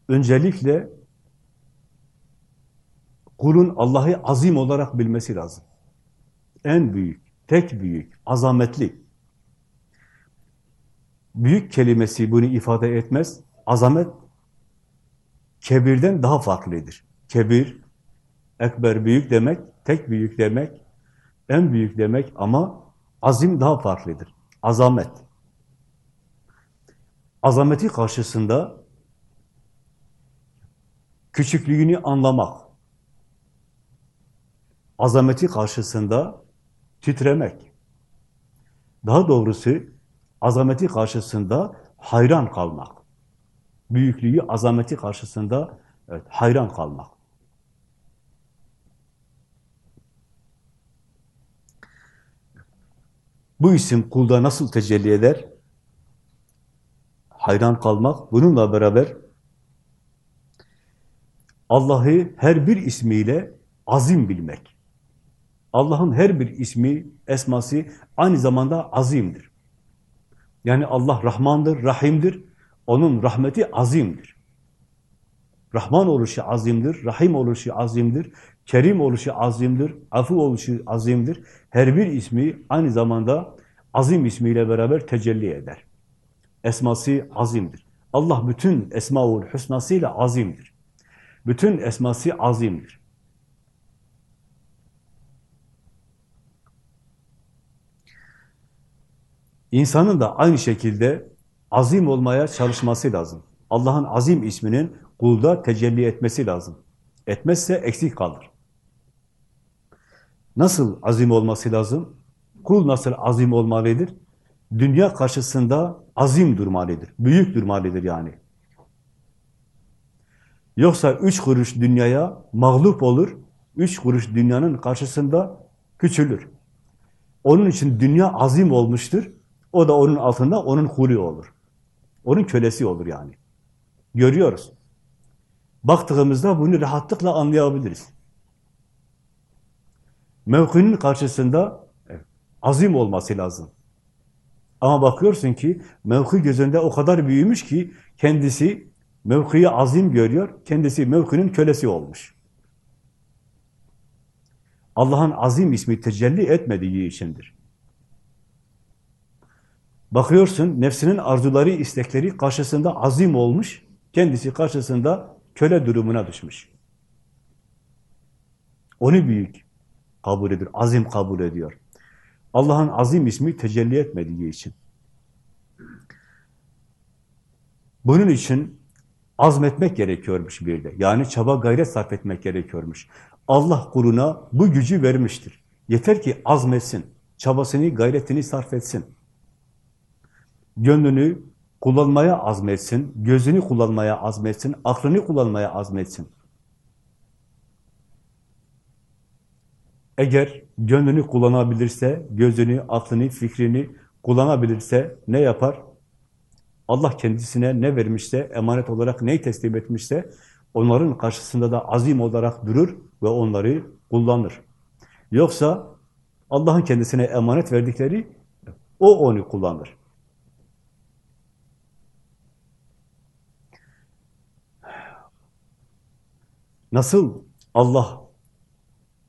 Öncelikle kulun Allah'ı azim olarak bilmesi lazım. En büyük, tek büyük, azametli. Büyük kelimesi bunu ifade etmez. Azamet kebirden daha farklıdır. Kebir, ekber büyük demek, tek büyük demek, en büyük demek ama azim daha farklıdır. Azamet. Azameti karşısında küçüklüğünü anlamak, azameti karşısında titremek, daha doğrusu azameti karşısında hayran kalmak, büyüklüğü, azameti karşısında evet, hayran kalmak. Bu isim kulda nasıl tecelli eder? Hayran kalmak, bununla beraber Allah'ı her bir ismiyle azim bilmek. Allah'ın her bir ismi, esması aynı zamanda azimdir. Yani Allah Rahmandır, Rahim'dir. Onun rahmeti azimdir. Rahman oluşu azimdir, Rahim oluşu azimdir, Kerim oluşu azimdir, Afu oluşu azimdir. Her bir ismi aynı zamanda azim ismiyle beraber tecelli eder. Esması azimdir. Allah bütün esmaul husnasıyla azimdir. Bütün esması azimdir. İnsanın da aynı şekilde azim olmaya çalışması lazım. Allah'ın azim isminin kulda tecelli etmesi lazım. Etmezse eksik kalır. Nasıl azim olması lazım? Kul nasıl azim olmalıdır? Dünya karşısında azim durmalıdır. Büyük durmalıdır yani. Yoksa üç kuruş dünyaya mağlup olur, üç kuruş dünyanın karşısında küçülür. Onun için dünya azim olmuştur. O da onun altında onun huli olur. Onun kölesi olur yani. Görüyoruz. Baktığımızda bunu rahatlıkla anlayabiliriz. Mevkinin karşısında azim olması lazım. Ama bakıyorsun ki mevki gözünde o kadar büyümüş ki kendisi mevkiyi azim görüyor, kendisi mevkinin kölesi olmuş. Allah'ın azim ismi tecelli etmediği içindir. Bakıyorsun nefsinin arzuları, istekleri karşısında azim olmuş, kendisi karşısında köle durumuna düşmüş. Onu büyük kabul ediyor, azim kabul ediyor. Allah'ın azim ismi tecelli etmediği için. Bunun için azmetmek gerekiyormuş bir de. Yani çaba gayret sarf etmek gerekiyormuş. Allah kuluna bu gücü vermiştir. Yeter ki azmetsin, çabasını, gayretini sarf etsin. Gönlünü kullanmaya azmetsin, gözünü kullanmaya azmetsin, aklını kullanmaya azmetsin. Eğer gönlünü kullanabilirse, gözünü, aklını, fikrini kullanabilirse ne yapar? Allah kendisine ne vermişse, emanet olarak neyi teslim etmişse, onların karşısında da azim olarak durur ve onları kullanır. Yoksa Allah'ın kendisine emanet verdikleri, o onu kullanır. Nasıl Allah,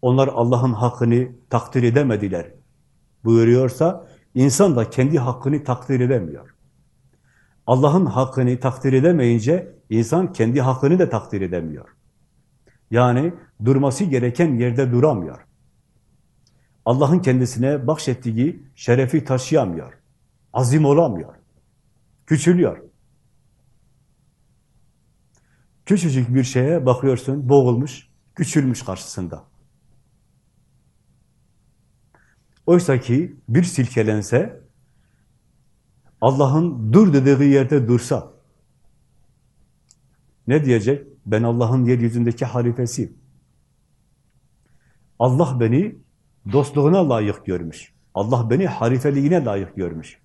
onlar Allah'ın hakkını takdir edemediler buyuruyorsa, insan da kendi hakkını takdir edemiyor. Allah'ın hakkını takdir edemeyince, insan kendi hakkını da takdir edemiyor. Yani durması gereken yerde duramıyor. Allah'ın kendisine bahşettiği şerefi taşıyamıyor. Azim olamıyor. Küçülüyor. Küçücük bir şeye bakıyorsun, boğulmuş, küçülmüş karşısında. Oysa ki bir silkelense, Allah'ın dur dediği yerde dursa, ne diyecek? Ben Allah'ın yeryüzündeki halifesiyim. Allah beni dostluğuna layık görmüş. Allah beni halifeliğine layık görmüş.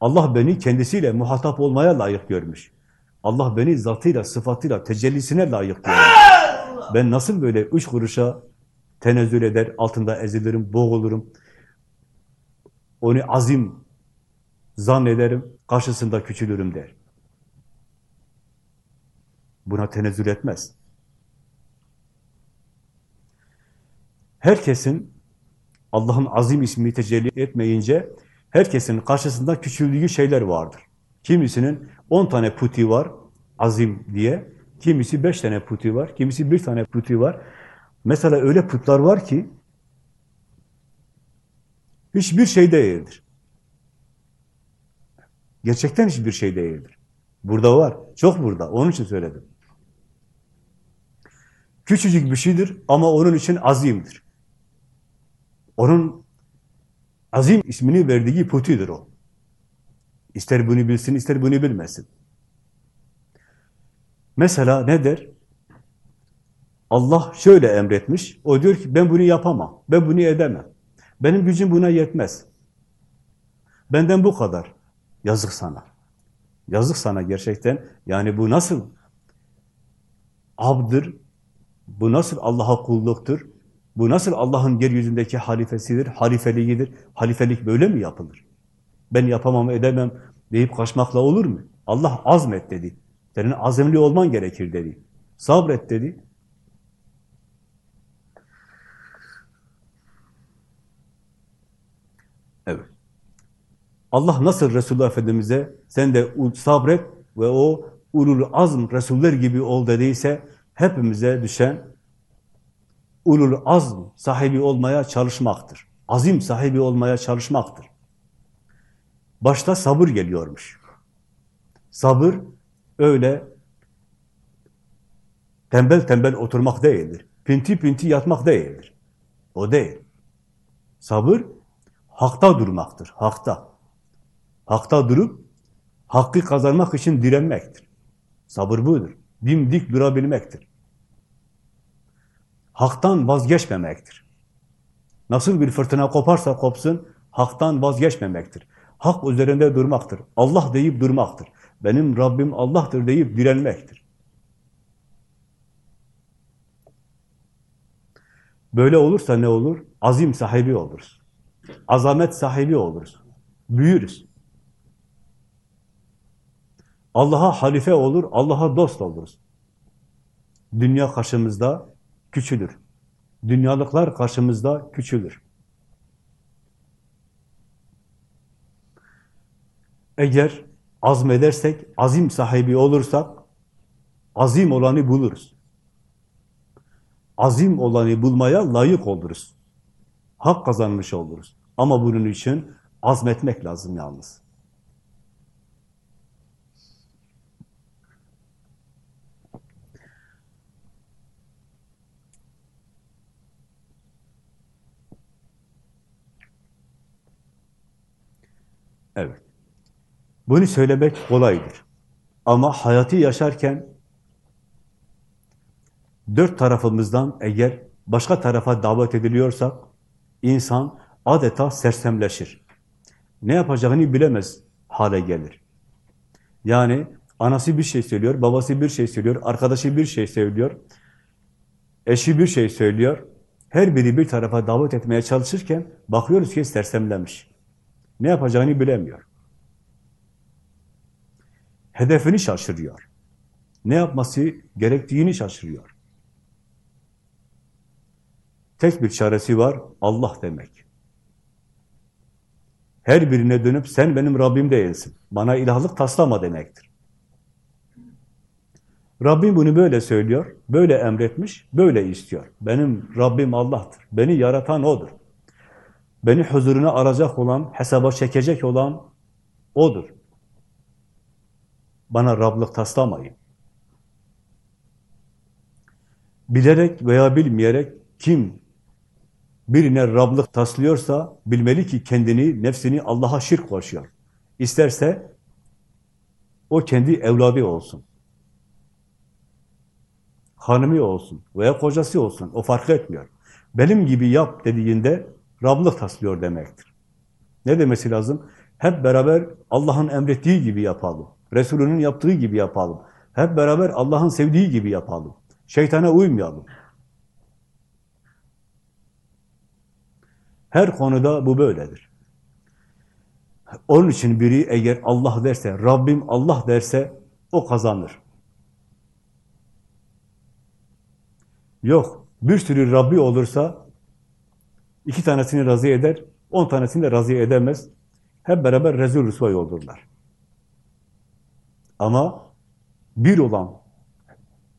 Allah beni kendisiyle muhatap olmaya layık görmüş. Allah beni zatıyla, sıfatıyla, tecellisine layık görmüş. Ben nasıl böyle üç kuruşa tenezzül eder, altında ezilirim, boğulurum. Onu azim zannederim, karşısında küçülürüm der. Buna tenezzül etmez. Herkesin Allah'ın azim ismini tecelli etmeyince herkesin karşısında küçüldüğü şeyler vardır. Kimisinin on tane puti var, azim diye. Kimisi beş tane puti var, kimisi bir tane puti var. Mesela öyle putlar var ki hiçbir şey değildir. Gerçekten hiçbir şey değildir. Burada var. Çok burada. Onun için söyledim. Küçücük bir şeydir ama onun için azimdir. Onun azim ismini verdiği putidir o. İster bunu bilsin, ister bunu bilmesin. Mesela ne der? Allah şöyle emretmiş. O diyor ki ben bunu yapamam. Ben bunu edemem. Benim gücüm buna yetmez. Benden bu kadar. Yazık sana. Yazık sana gerçekten. Yani bu nasıl abdır? Bu nasıl Allah'a kulluktur? Bu nasıl Allah'ın yeryüzündeki halifesidir, halifeliğidir? Halifelik böyle mi yapılır? Ben yapamam, edemem deyip kaçmakla olur mu? Allah azmet dedi. Senin azimli olman gerekir dedi. Sabret dedi. Evet. Allah nasıl Resulullah Efendimiz'e sen de sabret ve o ulul azm Resuller gibi ol dediyse hepimize düşen ulul azm sahibi olmaya çalışmaktır. Azim sahibi olmaya çalışmaktır. Başta sabır geliyormuş. Sabır öyle tembel tembel oturmak değildir. Pinti pinti yatmak değildir. O değil. Sabır hakta durmaktır. Hakta. Hakta durup hakkı kazanmak için direnmektir. Sabır budur. Dimdik durabilmektir. Haktan vazgeçmemektir. Nasıl bir fırtına koparsa kopsun, haktan vazgeçmemektir. Hak üzerinde durmaktır. Allah deyip durmaktır. Benim Rabbim Allah'tır deyip direnmektir. Böyle olursa ne olur? Azim sahibi oluruz. Azamet sahibi oluruz. Büyürüz. Allah'a halife olur, Allah'a dost oluruz. Dünya karşımızda küçülür. Dünyalıklar karşımızda küçülür. Eğer azmedersek, azim sahibi olursak, azim olanı buluruz. Azim olanı bulmaya layık oluruz. Hak kazanmış oluruz. Ama bunun için azmetmek lazım yalnız. Evet. Bunu söylemek kolaydır. Ama hayatı yaşarken dört tarafımızdan eğer başka tarafa davet ediliyorsak insan adeta sersemleşir. Ne yapacağını bilemez hale gelir. Yani anası bir şey söylüyor, babası bir şey söylüyor, arkadaşı bir şey söylüyor, eşi bir şey söylüyor. Her biri bir tarafa davet etmeye çalışırken bakıyoruz ki sersemlemiş. Ne yapacağını bilemiyor. Hedefini şaşırıyor. Ne yapması gerektiğini şaşırıyor. Tek bir çaresi var, Allah demek. Her birine dönüp sen benim Rabbim değilsin, bana ilahlık taslama demektir. Rabbim bunu böyle söylüyor, böyle emretmiş, böyle istiyor. Benim Rabbim Allah'tır, beni yaratan O'dur. Beni huzuruna alacak olan, hesaba çekecek olan O'dur. Bana Rablık taslamayın. Bilerek veya bilmeyerek kim birine Rablık taslıyorsa bilmeli ki kendini, nefsini Allah'a şirk koşuyor. İsterse o kendi evladı olsun. Hanımı olsun veya kocası olsun. O fark etmiyor. Benim gibi yap dediğinde Rablık taslıyor demektir. Ne demesi lazım? Hep beraber Allah'ın emrettiği gibi yapalım. Resulünün yaptığı gibi yapalım. Hep beraber Allah'ın sevdiği gibi yapalım. Şeytana uymayalım. Her konuda bu böyledir. Onun için biri eğer Allah derse, Rabbim Allah derse o kazanır. Yok, bir sürü Rabbi olursa iki tanesini razı eder, on tanesini de razı edemez. Hep beraber rezil rüsvay olurlar. Ama bir olan,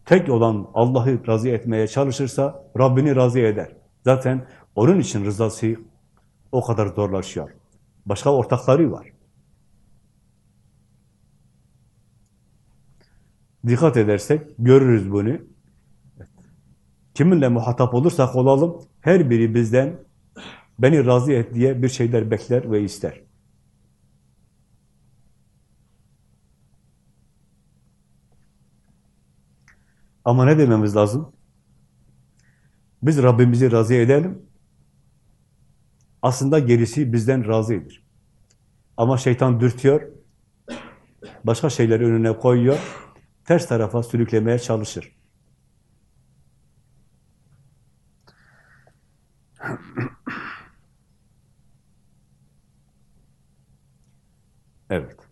tek olan Allah'ı razı etmeye çalışırsa Rabbini razı eder. Zaten onun için rızası o kadar zorlaşıyor. Başka ortakları var. Dikkat edersek görürüz bunu. Kiminle muhatap olursak olalım, her biri bizden beni razı et diye bir şeyler bekler ve ister. Ama ne dememiz lazım? Biz Rabbimizi razı edelim. Aslında gerisi bizden razıdır. Ama şeytan dürtüyor, başka şeyleri önüne koyuyor, ters tarafa sürüklemeye çalışır. Evet.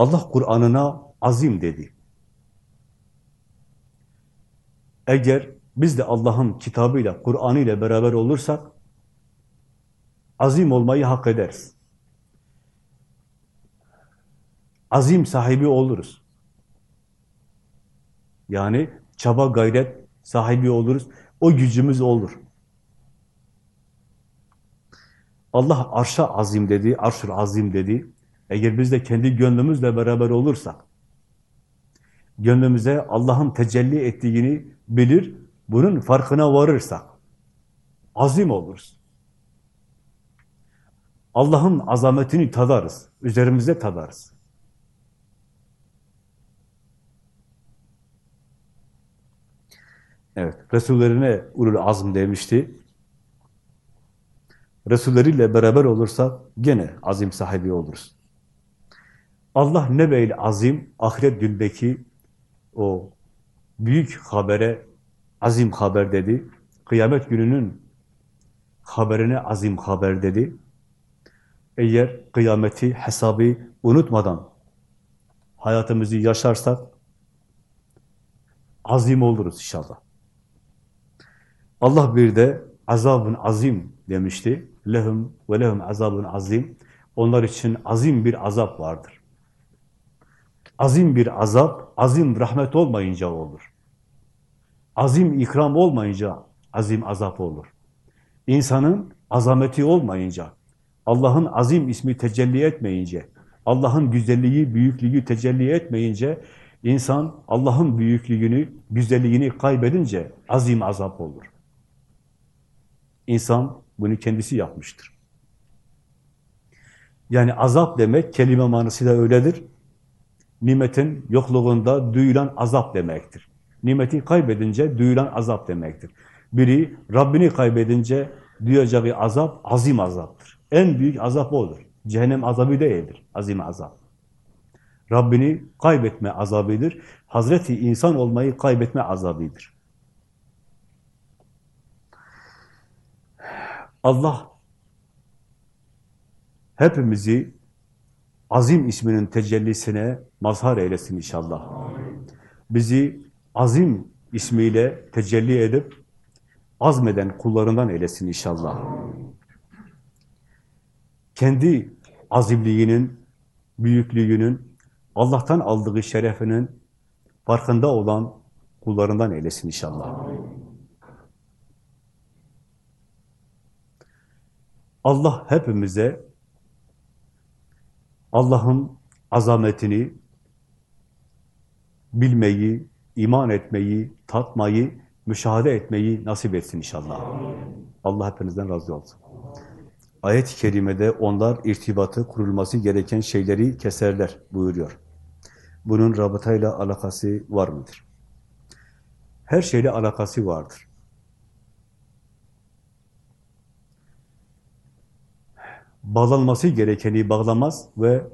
Allah Kur'an'ına azim dedi. Eğer biz de Allah'ın kitabıyla, Kur'an'ı ile beraber olursak azim olmayı hak ederiz. Azim sahibi oluruz. Yani çaba gayret sahibi oluruz. O gücümüz olur. Allah arşa azim dedi, arşur azim dedi. Eğer biz de kendi gönlümüzle beraber olursak, gönlümüze Allah'ın tecelli ettiğini bilir, bunun farkına varırsak, azim oluruz. Allah'ın azametini tadarız, üzerimize tadarız. Evet, Resullerine ulul azm demişti. Resulleriyle beraber olursak gene azim sahibi oluruz. Allah ne böyle azim, ahiret gündeki o büyük habere azim haber dedi. Kıyamet gününün haberine azim haber dedi. Eğer kıyameti, hesabı unutmadan hayatımızı yaşarsak azim oluruz inşallah. Allah bir de azabın azim demişti. Lehum ve lehum azabun azim. Onlar için azim bir azap vardır. Azim bir azap, azim rahmet olmayınca olur. Azim ikram olmayınca azim azap olur. İnsanın azameti olmayınca, Allah'ın azim ismi tecelli etmeyince, Allah'ın güzelliği, büyüklüğü tecelli etmeyince, insan Allah'ın büyüklüğünü, güzelliğini kaybedince azim azap olur. İnsan bunu kendisi yapmıştır. Yani azap demek kelime manası da öyledir. Nimetin yokluğunda duyulan azap demektir. Nimeti kaybedince duyulan azap demektir. Biri Rabbini kaybedince duyacağı azap azim azaptır. En büyük azap odur. Cehennem azabı değildir. Azim azap. Rabbini kaybetme azabıdır. Hazreti insan olmayı kaybetme azabıdır. Allah hepimizi azim isminin tecellisine mazhar eylesin inşallah. Bizi azim ismiyle tecelli edip azmeden kullarından eylesin inşallah. Kendi azimliğinin, büyüklüğünün, Allah'tan aldığı şerefinin farkında olan kullarından eylesin inşallah. Allah hepimize Allah'ın azametini bilmeyi, iman etmeyi, tatmayı, müşahede etmeyi nasip etsin inşallah. Allah hepinizden razı olsun. Ayet-i kerimede onlar irtibatı kurulması gereken şeyleri keserler buyuruyor. Bunun rabıtayla alakası var mıdır? Her şeyle alakası vardır. Bağlanması gerekeni bağlamaz ve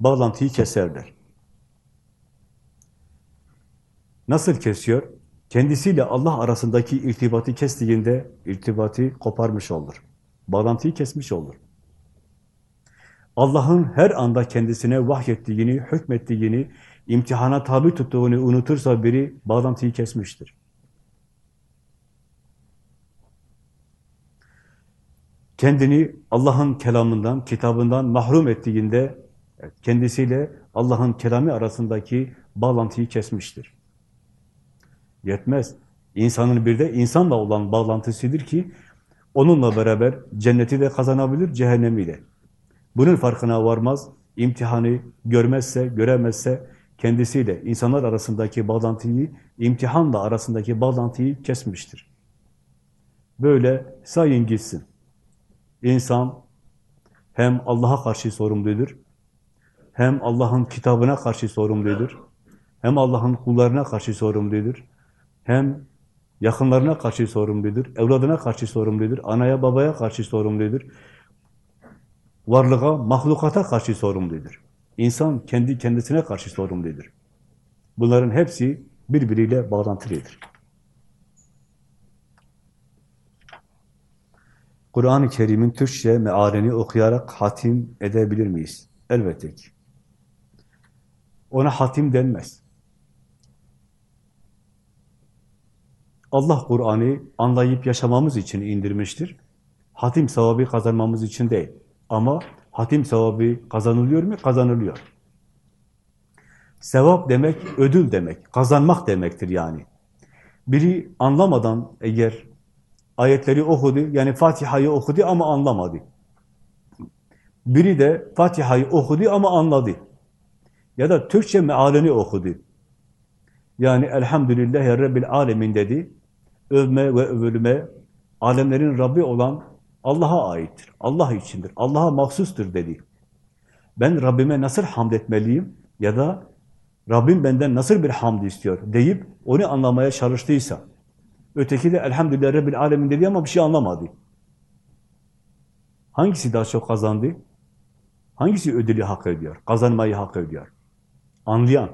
bağlantıyı keserler. Nasıl kesiyor? Kendisiyle Allah arasındaki irtibatı kestiğinde irtibatı koparmış olur. Bağlantıyı kesmiş olur. Allah'ın her anda kendisine vahyettiğini, hükmettiğini, imtihana tabi tuttuğunu unutursa biri bağlantıyı kesmiştir. Kendini Allah'ın kelamından, kitabından mahrum ettiğinde kendisiyle Allah'ın kelamı arasındaki bağlantıyı kesmiştir. Yetmez. İnsanın bir de insanla olan bağlantısıdır ki onunla beraber cenneti de kazanabilir, cehennemi de. Bunun farkına varmaz, imtihanı görmezse, göremezse kendisiyle insanlar arasındaki bağlantıyı, imtihanla arasındaki bağlantıyı kesmiştir. Böyle sayın gitsin. İnsan hem Allah'a karşı sorumludur, hem Allah'ın kitabına karşı sorumludur, hem Allah'ın kullarına karşı sorumludur, hem yakınlarına karşı sorumludur, evladına karşı sorumludur, anaya babaya karşı sorumludur, varlığa, mahlukata karşı sorumludur. İnsan kendi kendisine karşı sorumludur. Bunların hepsi birbiriyle bağlantılıdır. Kur'an-ı Kerim'in Türkçe mealini okuyarak hatim edebilir miyiz? Elbette ki. Ona hatim denmez. Allah Kur'an'ı anlayıp yaşamamız için indirmiştir. Hatim sevabı kazanmamız için değil. Ama hatim sevabı kazanılıyor mu? Kazanılıyor. Sevap demek, ödül demek, kazanmak demektir yani. Biri anlamadan eğer ayetleri okudu, yani Fatiha'yı okudu ama anlamadı. Biri de Fatiha'yı okudu ama anladı. Ya da Türkçe mealini okudu. Yani Elhamdülillahi Rabbil Alemin dedi. Övme ve övülme, alemlerin Rabbi olan Allah'a aittir. Allah içindir. Allah'a mahsustur dedi. Ben Rabbime nasıl hamd etmeliyim? Ya da Rabbim benden nasıl bir hamd istiyor deyip onu anlamaya çalıştıysa, öteki de elhamdülillah Rabbil Alemin dedi ama bir şey anlamadı. Hangisi daha çok kazandı? Hangisi ödülü hak ediyor? Kazanmayı hak ediyor? Anlayan.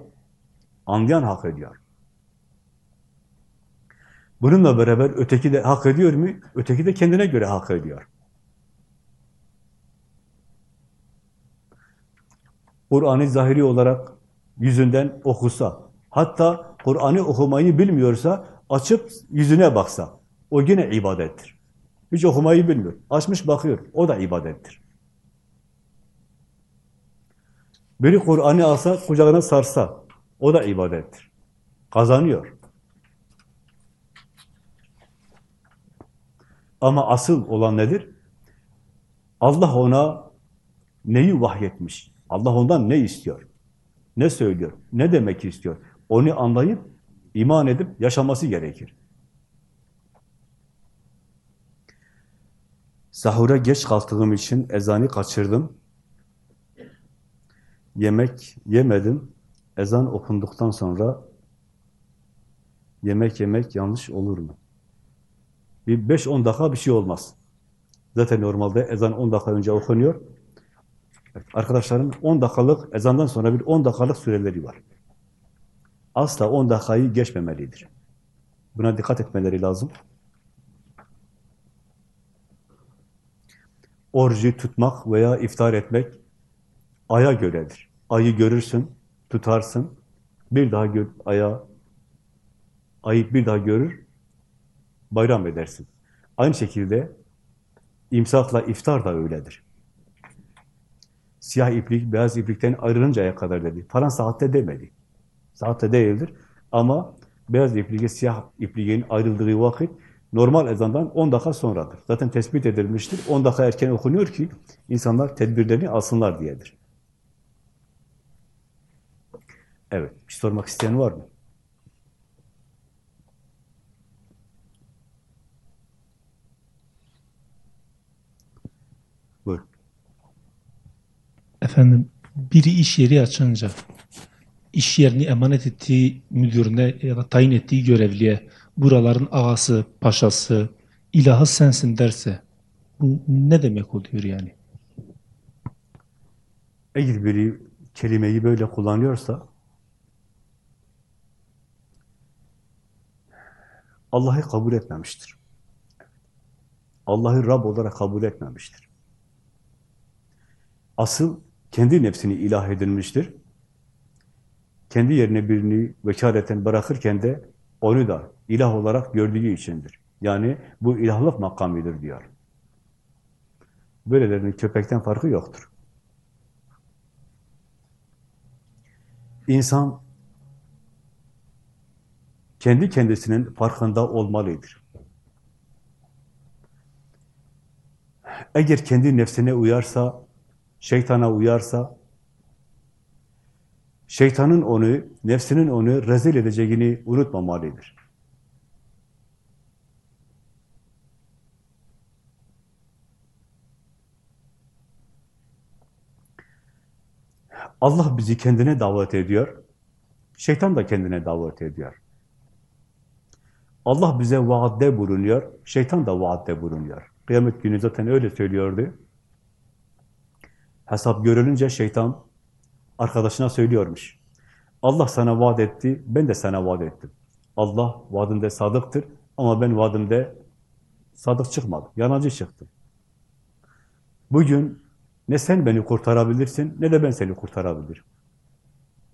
Anlayan hak ediyor. Bununla beraber öteki de hak ediyor mu? Öteki de kendine göre hak ediyor. Kur'an'ı zahiri olarak yüzünden okusa, hatta Kur'an'ı okumayı bilmiyorsa, açıp yüzüne baksa, o yine ibadettir. Hiç okumayı bilmiyor. Açmış bakıyor, o da ibadettir. Biri Kur'an'ı alsa, kucağına sarsa, o da ibadettir. Kazanıyor. Ama asıl olan nedir? Allah ona neyi vahyetmiş? Allah ondan ne istiyor? Ne söylüyor? Ne demek istiyor? Onu anlayıp, iman edip yaşaması gerekir. Sahura geç kalktığım için ezanı kaçırdım. Yemek yemedim. Ezan okunduktan sonra yemek yemek yanlış olur mu? Bir 5-10 dakika bir şey olmaz. Zaten normalde ezan 10 dakika önce okunuyor. Arkadaşların 10 dakikalık, ezandan sonra bir 10 dakikalık süreleri var. Asla 10 dakikayı geçmemelidir. Buna dikkat etmeleri lazım. Orucu tutmak veya iftar etmek aya göredir. Ayı görürsün, tutarsın, bir daha gör, aya, ayı bir daha görür, bayram edersin. Aynı şekilde imsakla iftar da öyledir. Siyah iplik, beyaz iplikten ayrılıncaya kadar dedi. Falan saatte demedi. Saatte değildir. Ama beyaz ipliğe siyah ipliğin ayrıldığı vakit normal ezandan 10 dakika sonradır. Zaten tespit edilmiştir. 10 dakika erken okunuyor ki insanlar tedbirlerini alsınlar diyedir. Evet, bir şey sormak isteyen var mı? Buyur. Efendim, biri iş yeri açınca, iş yerini emanet ettiği müdürüne ya da tayin ettiği görevliye, buraların ağası, paşası, ilahı sensin derse, bu ne demek oluyor yani? Eğer biri kelimeyi böyle kullanıyorsa Allah'ı kabul etmemiştir. Allah'ı Rab olarak kabul etmemiştir. Asıl kendi nefsini ilah edinmiştir. Kendi yerine birini vekaleten bırakırken de onu da ilah olarak gördüğü içindir. Yani bu ilahlık makamidir diyor. Böylelerinin köpekten farkı yoktur. İnsan kendi kendisinin farkında olmalıdır. Eğer kendi nefsine uyarsa, şeytana uyarsa, şeytanın onu, nefsinin onu rezil edeceğini unutmamalıdır. Allah bizi kendine davet ediyor. Şeytan da kendine davet ediyor. Allah bize vaatte bulunuyor. Şeytan da vaatte bulunuyor. Kıyamet günü zaten öyle söylüyordu. Hesap görülünce şeytan arkadaşına söylüyormuş. Allah sana vaat etti, ben de sana vaat ettim. Allah vaadinde sadıktır ama ben vaadimde sadık çıkmadım, yalancı çıktım. Bugün ne sen beni kurtarabilirsin, ne de ben seni kurtarabilirim.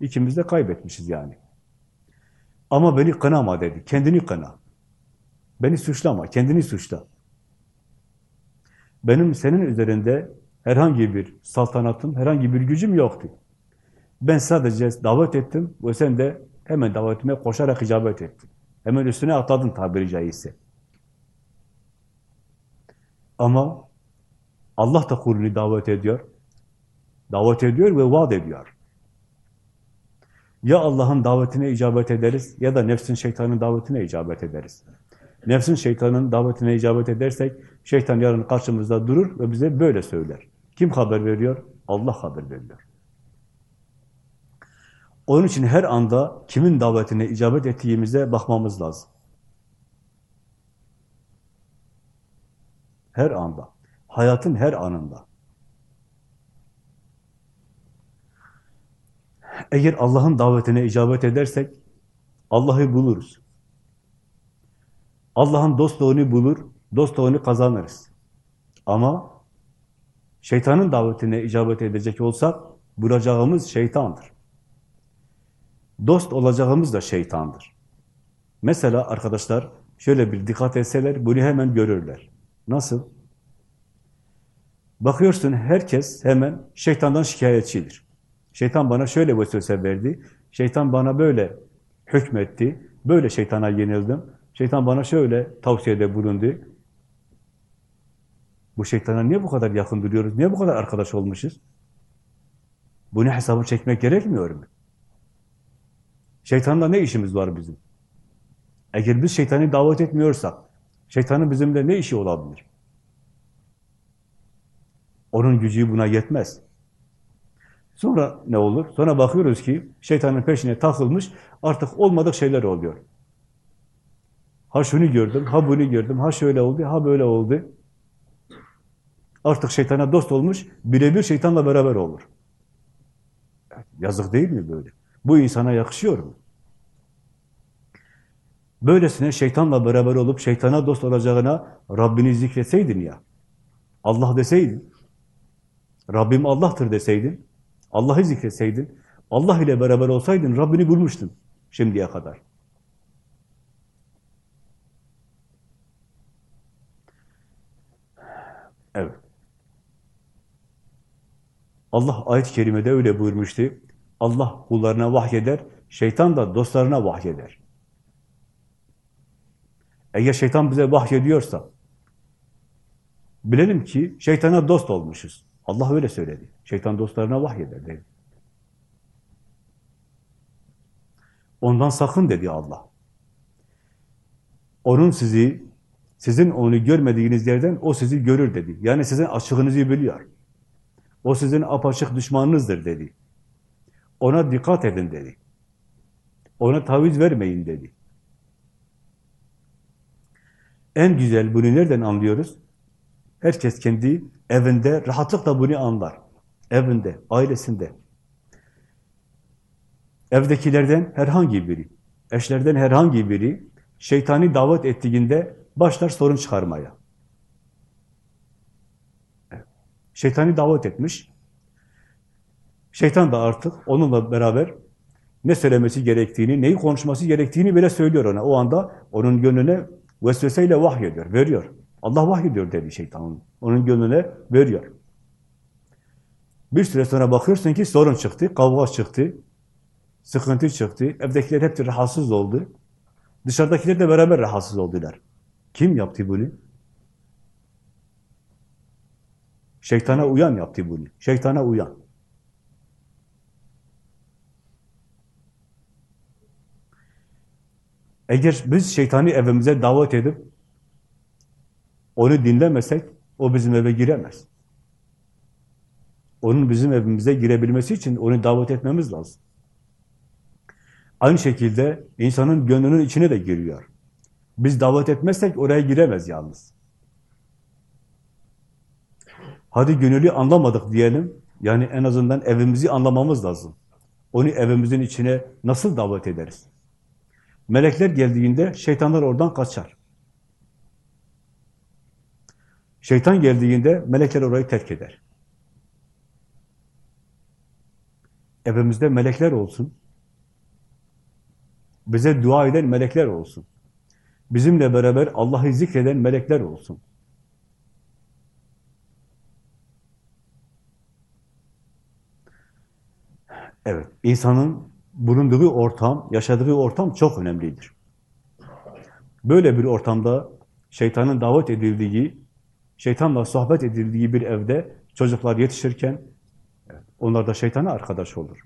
İkimiz de kaybetmişiz yani. Ama beni kınama dedi, kendini kına. Beni suçlama, kendini suçla. Benim senin üzerinde herhangi bir saltanatım, herhangi bir gücüm yoktu. Ben sadece davet ettim ve sen de hemen davetime koşarak icabet ettin. Hemen üstüne atladın tabiri caizse. Ama Allah da kulünü davet ediyor. Davet ediyor ve vaat ediyor. Ya Allah'ın davetine icabet ederiz ya da nefsin şeytanın davetine icabet ederiz. Nefsin şeytanın davetine icabet edersek şeytan yarın karşımızda durur ve bize böyle söyler. Kim haber veriyor? Allah haber veriyor. Onun için her anda kimin davetine icabet ettiğimize bakmamız lazım. Her anda. Hayatın her anında. Eğer Allah'ın davetine icabet edersek Allah'ı buluruz. Allah'ın dostluğunu bulur, dostluğunu kazanırız. Ama şeytanın davetine icabet edecek olsak bulacağımız şeytandır. Dost olacağımız da şeytandır. Mesela arkadaşlar şöyle bir dikkat etseler bunu hemen görürler. Nasıl? Bakıyorsun herkes hemen şeytandan şikayetçidir. Şeytan bana şöyle vesvese verdi, şeytan bana böyle hükmetti, böyle şeytana yenildim, şeytan bana şöyle tavsiyede bulundu. Bu şeytana niye bu kadar yakın duruyoruz, niye bu kadar arkadaş olmuşuz? Bunu hesabı çekmek gerekmiyor mu? Şeytanla ne işimiz var bizim? Eğer biz şeytanı davet etmiyorsak, şeytanın bizimle ne işi olabilir? Onun gücü buna yetmez. Sonra ne olur? Sonra bakıyoruz ki şeytanın peşine takılmış, artık olmadık şeyler oluyor. Ha şunu gördüm, ha bunu gördüm, ha şöyle oldu, ha böyle oldu. Artık şeytana dost olmuş, birebir şeytanla beraber olur. Yazık değil mi böyle? Bu insana yakışıyor mu? Böylesine şeytanla beraber olup şeytana dost olacağına Rabbini zikretseydin ya, Allah deseydin, Rabbim Allah'tır deseydin, Allah'ı zikretseydin, Allah ile beraber olsaydın Rabbini bulmuştun şimdiye kadar. Evet. Allah ayet-i kerimede öyle buyurmuştu. Allah kullarına vahyeder, şeytan da dostlarına vahyeder. Eğer şeytan bize vahyediyorsa, bilelim ki şeytana dost olmuşuz. Allah öyle söyledi. Şeytan dostlarına vahyeder dedi. Ondan sakın dedi Allah. Onun sizi, sizin onu görmediğiniz yerden o sizi görür dedi. Yani sizin açığınızı biliyor. O sizin apaçık düşmanınızdır dedi. Ona dikkat edin dedi. Ona taviz vermeyin dedi. En güzel bunu nereden anlıyoruz? Herkes kendi evinde rahatlıkla bunu anlar. evinde, ailesinde, evdekilerden herhangi biri, eşlerden herhangi biri şeytani davet ettiğinde başlar sorun çıkarmaya. Şeytani davet etmiş. Şeytan da artık onunla beraber ne söylemesi gerektiğini, neyi konuşması gerektiğini bile söylüyor ona. O anda onun gönlüne vesveseyle vahyediyor, veriyor. Allah vahyediyor dedi şeytanın. Onun gönlüne veriyor. Bir süre sonra bakıyorsun ki sorun çıktı, kavga çıktı, sıkıntı çıktı. Evdekiler hepsi rahatsız oldu. Dışarıdakiler de beraber rahatsız oldular. Kim yaptı bunu? Şeytana uyan yaptı bunu. Şeytana uyan. Eğer biz şeytani evimize davet edip onu dinlemesek o bizim eve giremez. Onun bizim evimize girebilmesi için onu davet etmemiz lazım. Aynı şekilde insanın gönlünün içine de giriyor. Biz davet etmezsek oraya giremez yalnız. Hadi gönüllü anlamadık diyelim. Yani en azından evimizi anlamamız lazım. Onu evimizin içine nasıl davet ederiz? Melekler geldiğinde şeytanlar oradan kaçar. Şeytan geldiğinde melekler orayı terk eder. Evimizde melekler olsun. Bize dua eden melekler olsun. Bizimle beraber Allah'ı zikreden melekler olsun. Evet, insanın bulunduğu ortam, yaşadığı ortam çok önemlidir. Böyle bir ortamda şeytanın davet edildiği, şeytanla sohbet edildiği bir evde çocuklar yetişirken onlar da şeytana arkadaş olur.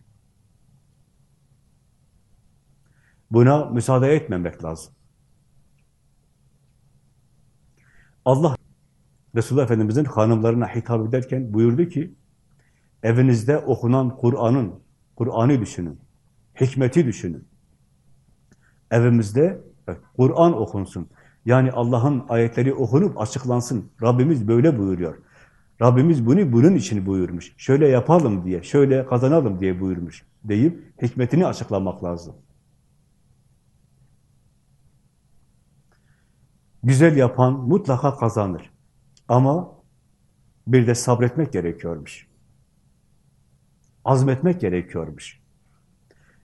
Buna müsaade etmemek lazım. Allah Resulullah Efendimiz'in hanımlarına hitap ederken buyurdu ki evinizde okunan Kur'an'ın Kur'an'ı düşünün. Hikmeti düşünün. Evimizde Kur'an okunsun. Yani Allah'ın ayetleri okunup açıklansın. Rabbimiz böyle buyuruyor. Rabbimiz bunu bunun için buyurmuş. Şöyle yapalım diye, şöyle kazanalım diye buyurmuş deyip hikmetini açıklamak lazım. Güzel yapan mutlaka kazanır. Ama bir de sabretmek gerekiyormuş. Azmetmek gerekiyormuş.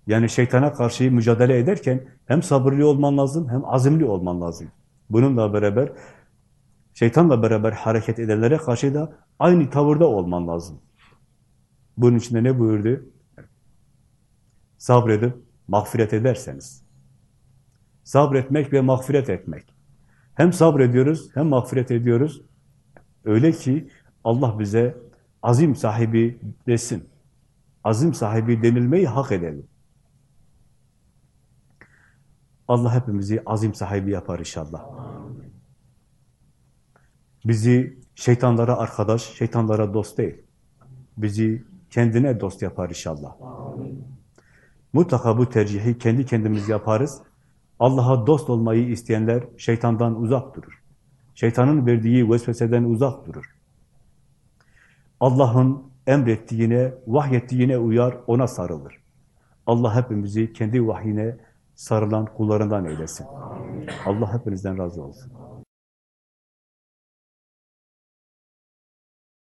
Yani şeytana karşı mücadele ederken hem sabırlı olman lazım hem azimli olman lazım. Bununla beraber şeytanla beraber hareket edenlere karşı da aynı tavırda olman lazım. Bunun içinde ne buyurdu? Sabredip mağfiret ederseniz. Sabretmek ve mağfiret etmek. Hem sabrediyoruz hem mağfiret ediyoruz. Öyle ki Allah bize azim sahibi desin. Azim sahibi denilmeyi hak edelim. Allah hepimizi azim sahibi yapar inşallah. Bizi şeytanlara arkadaş, şeytanlara dost değil. Bizi kendine dost yapar inşallah. Mutlaka bu tercihi kendi kendimiz yaparız. Allah'a dost olmayı isteyenler şeytandan uzak durur. Şeytanın verdiği vesveseden uzak durur. Allah'ın emrettiğine, vahyettiğine uyar, ona sarılır. Allah hepimizi kendi vahyine sarılan kullarından eylesin. Allah hepinizden razı olsun.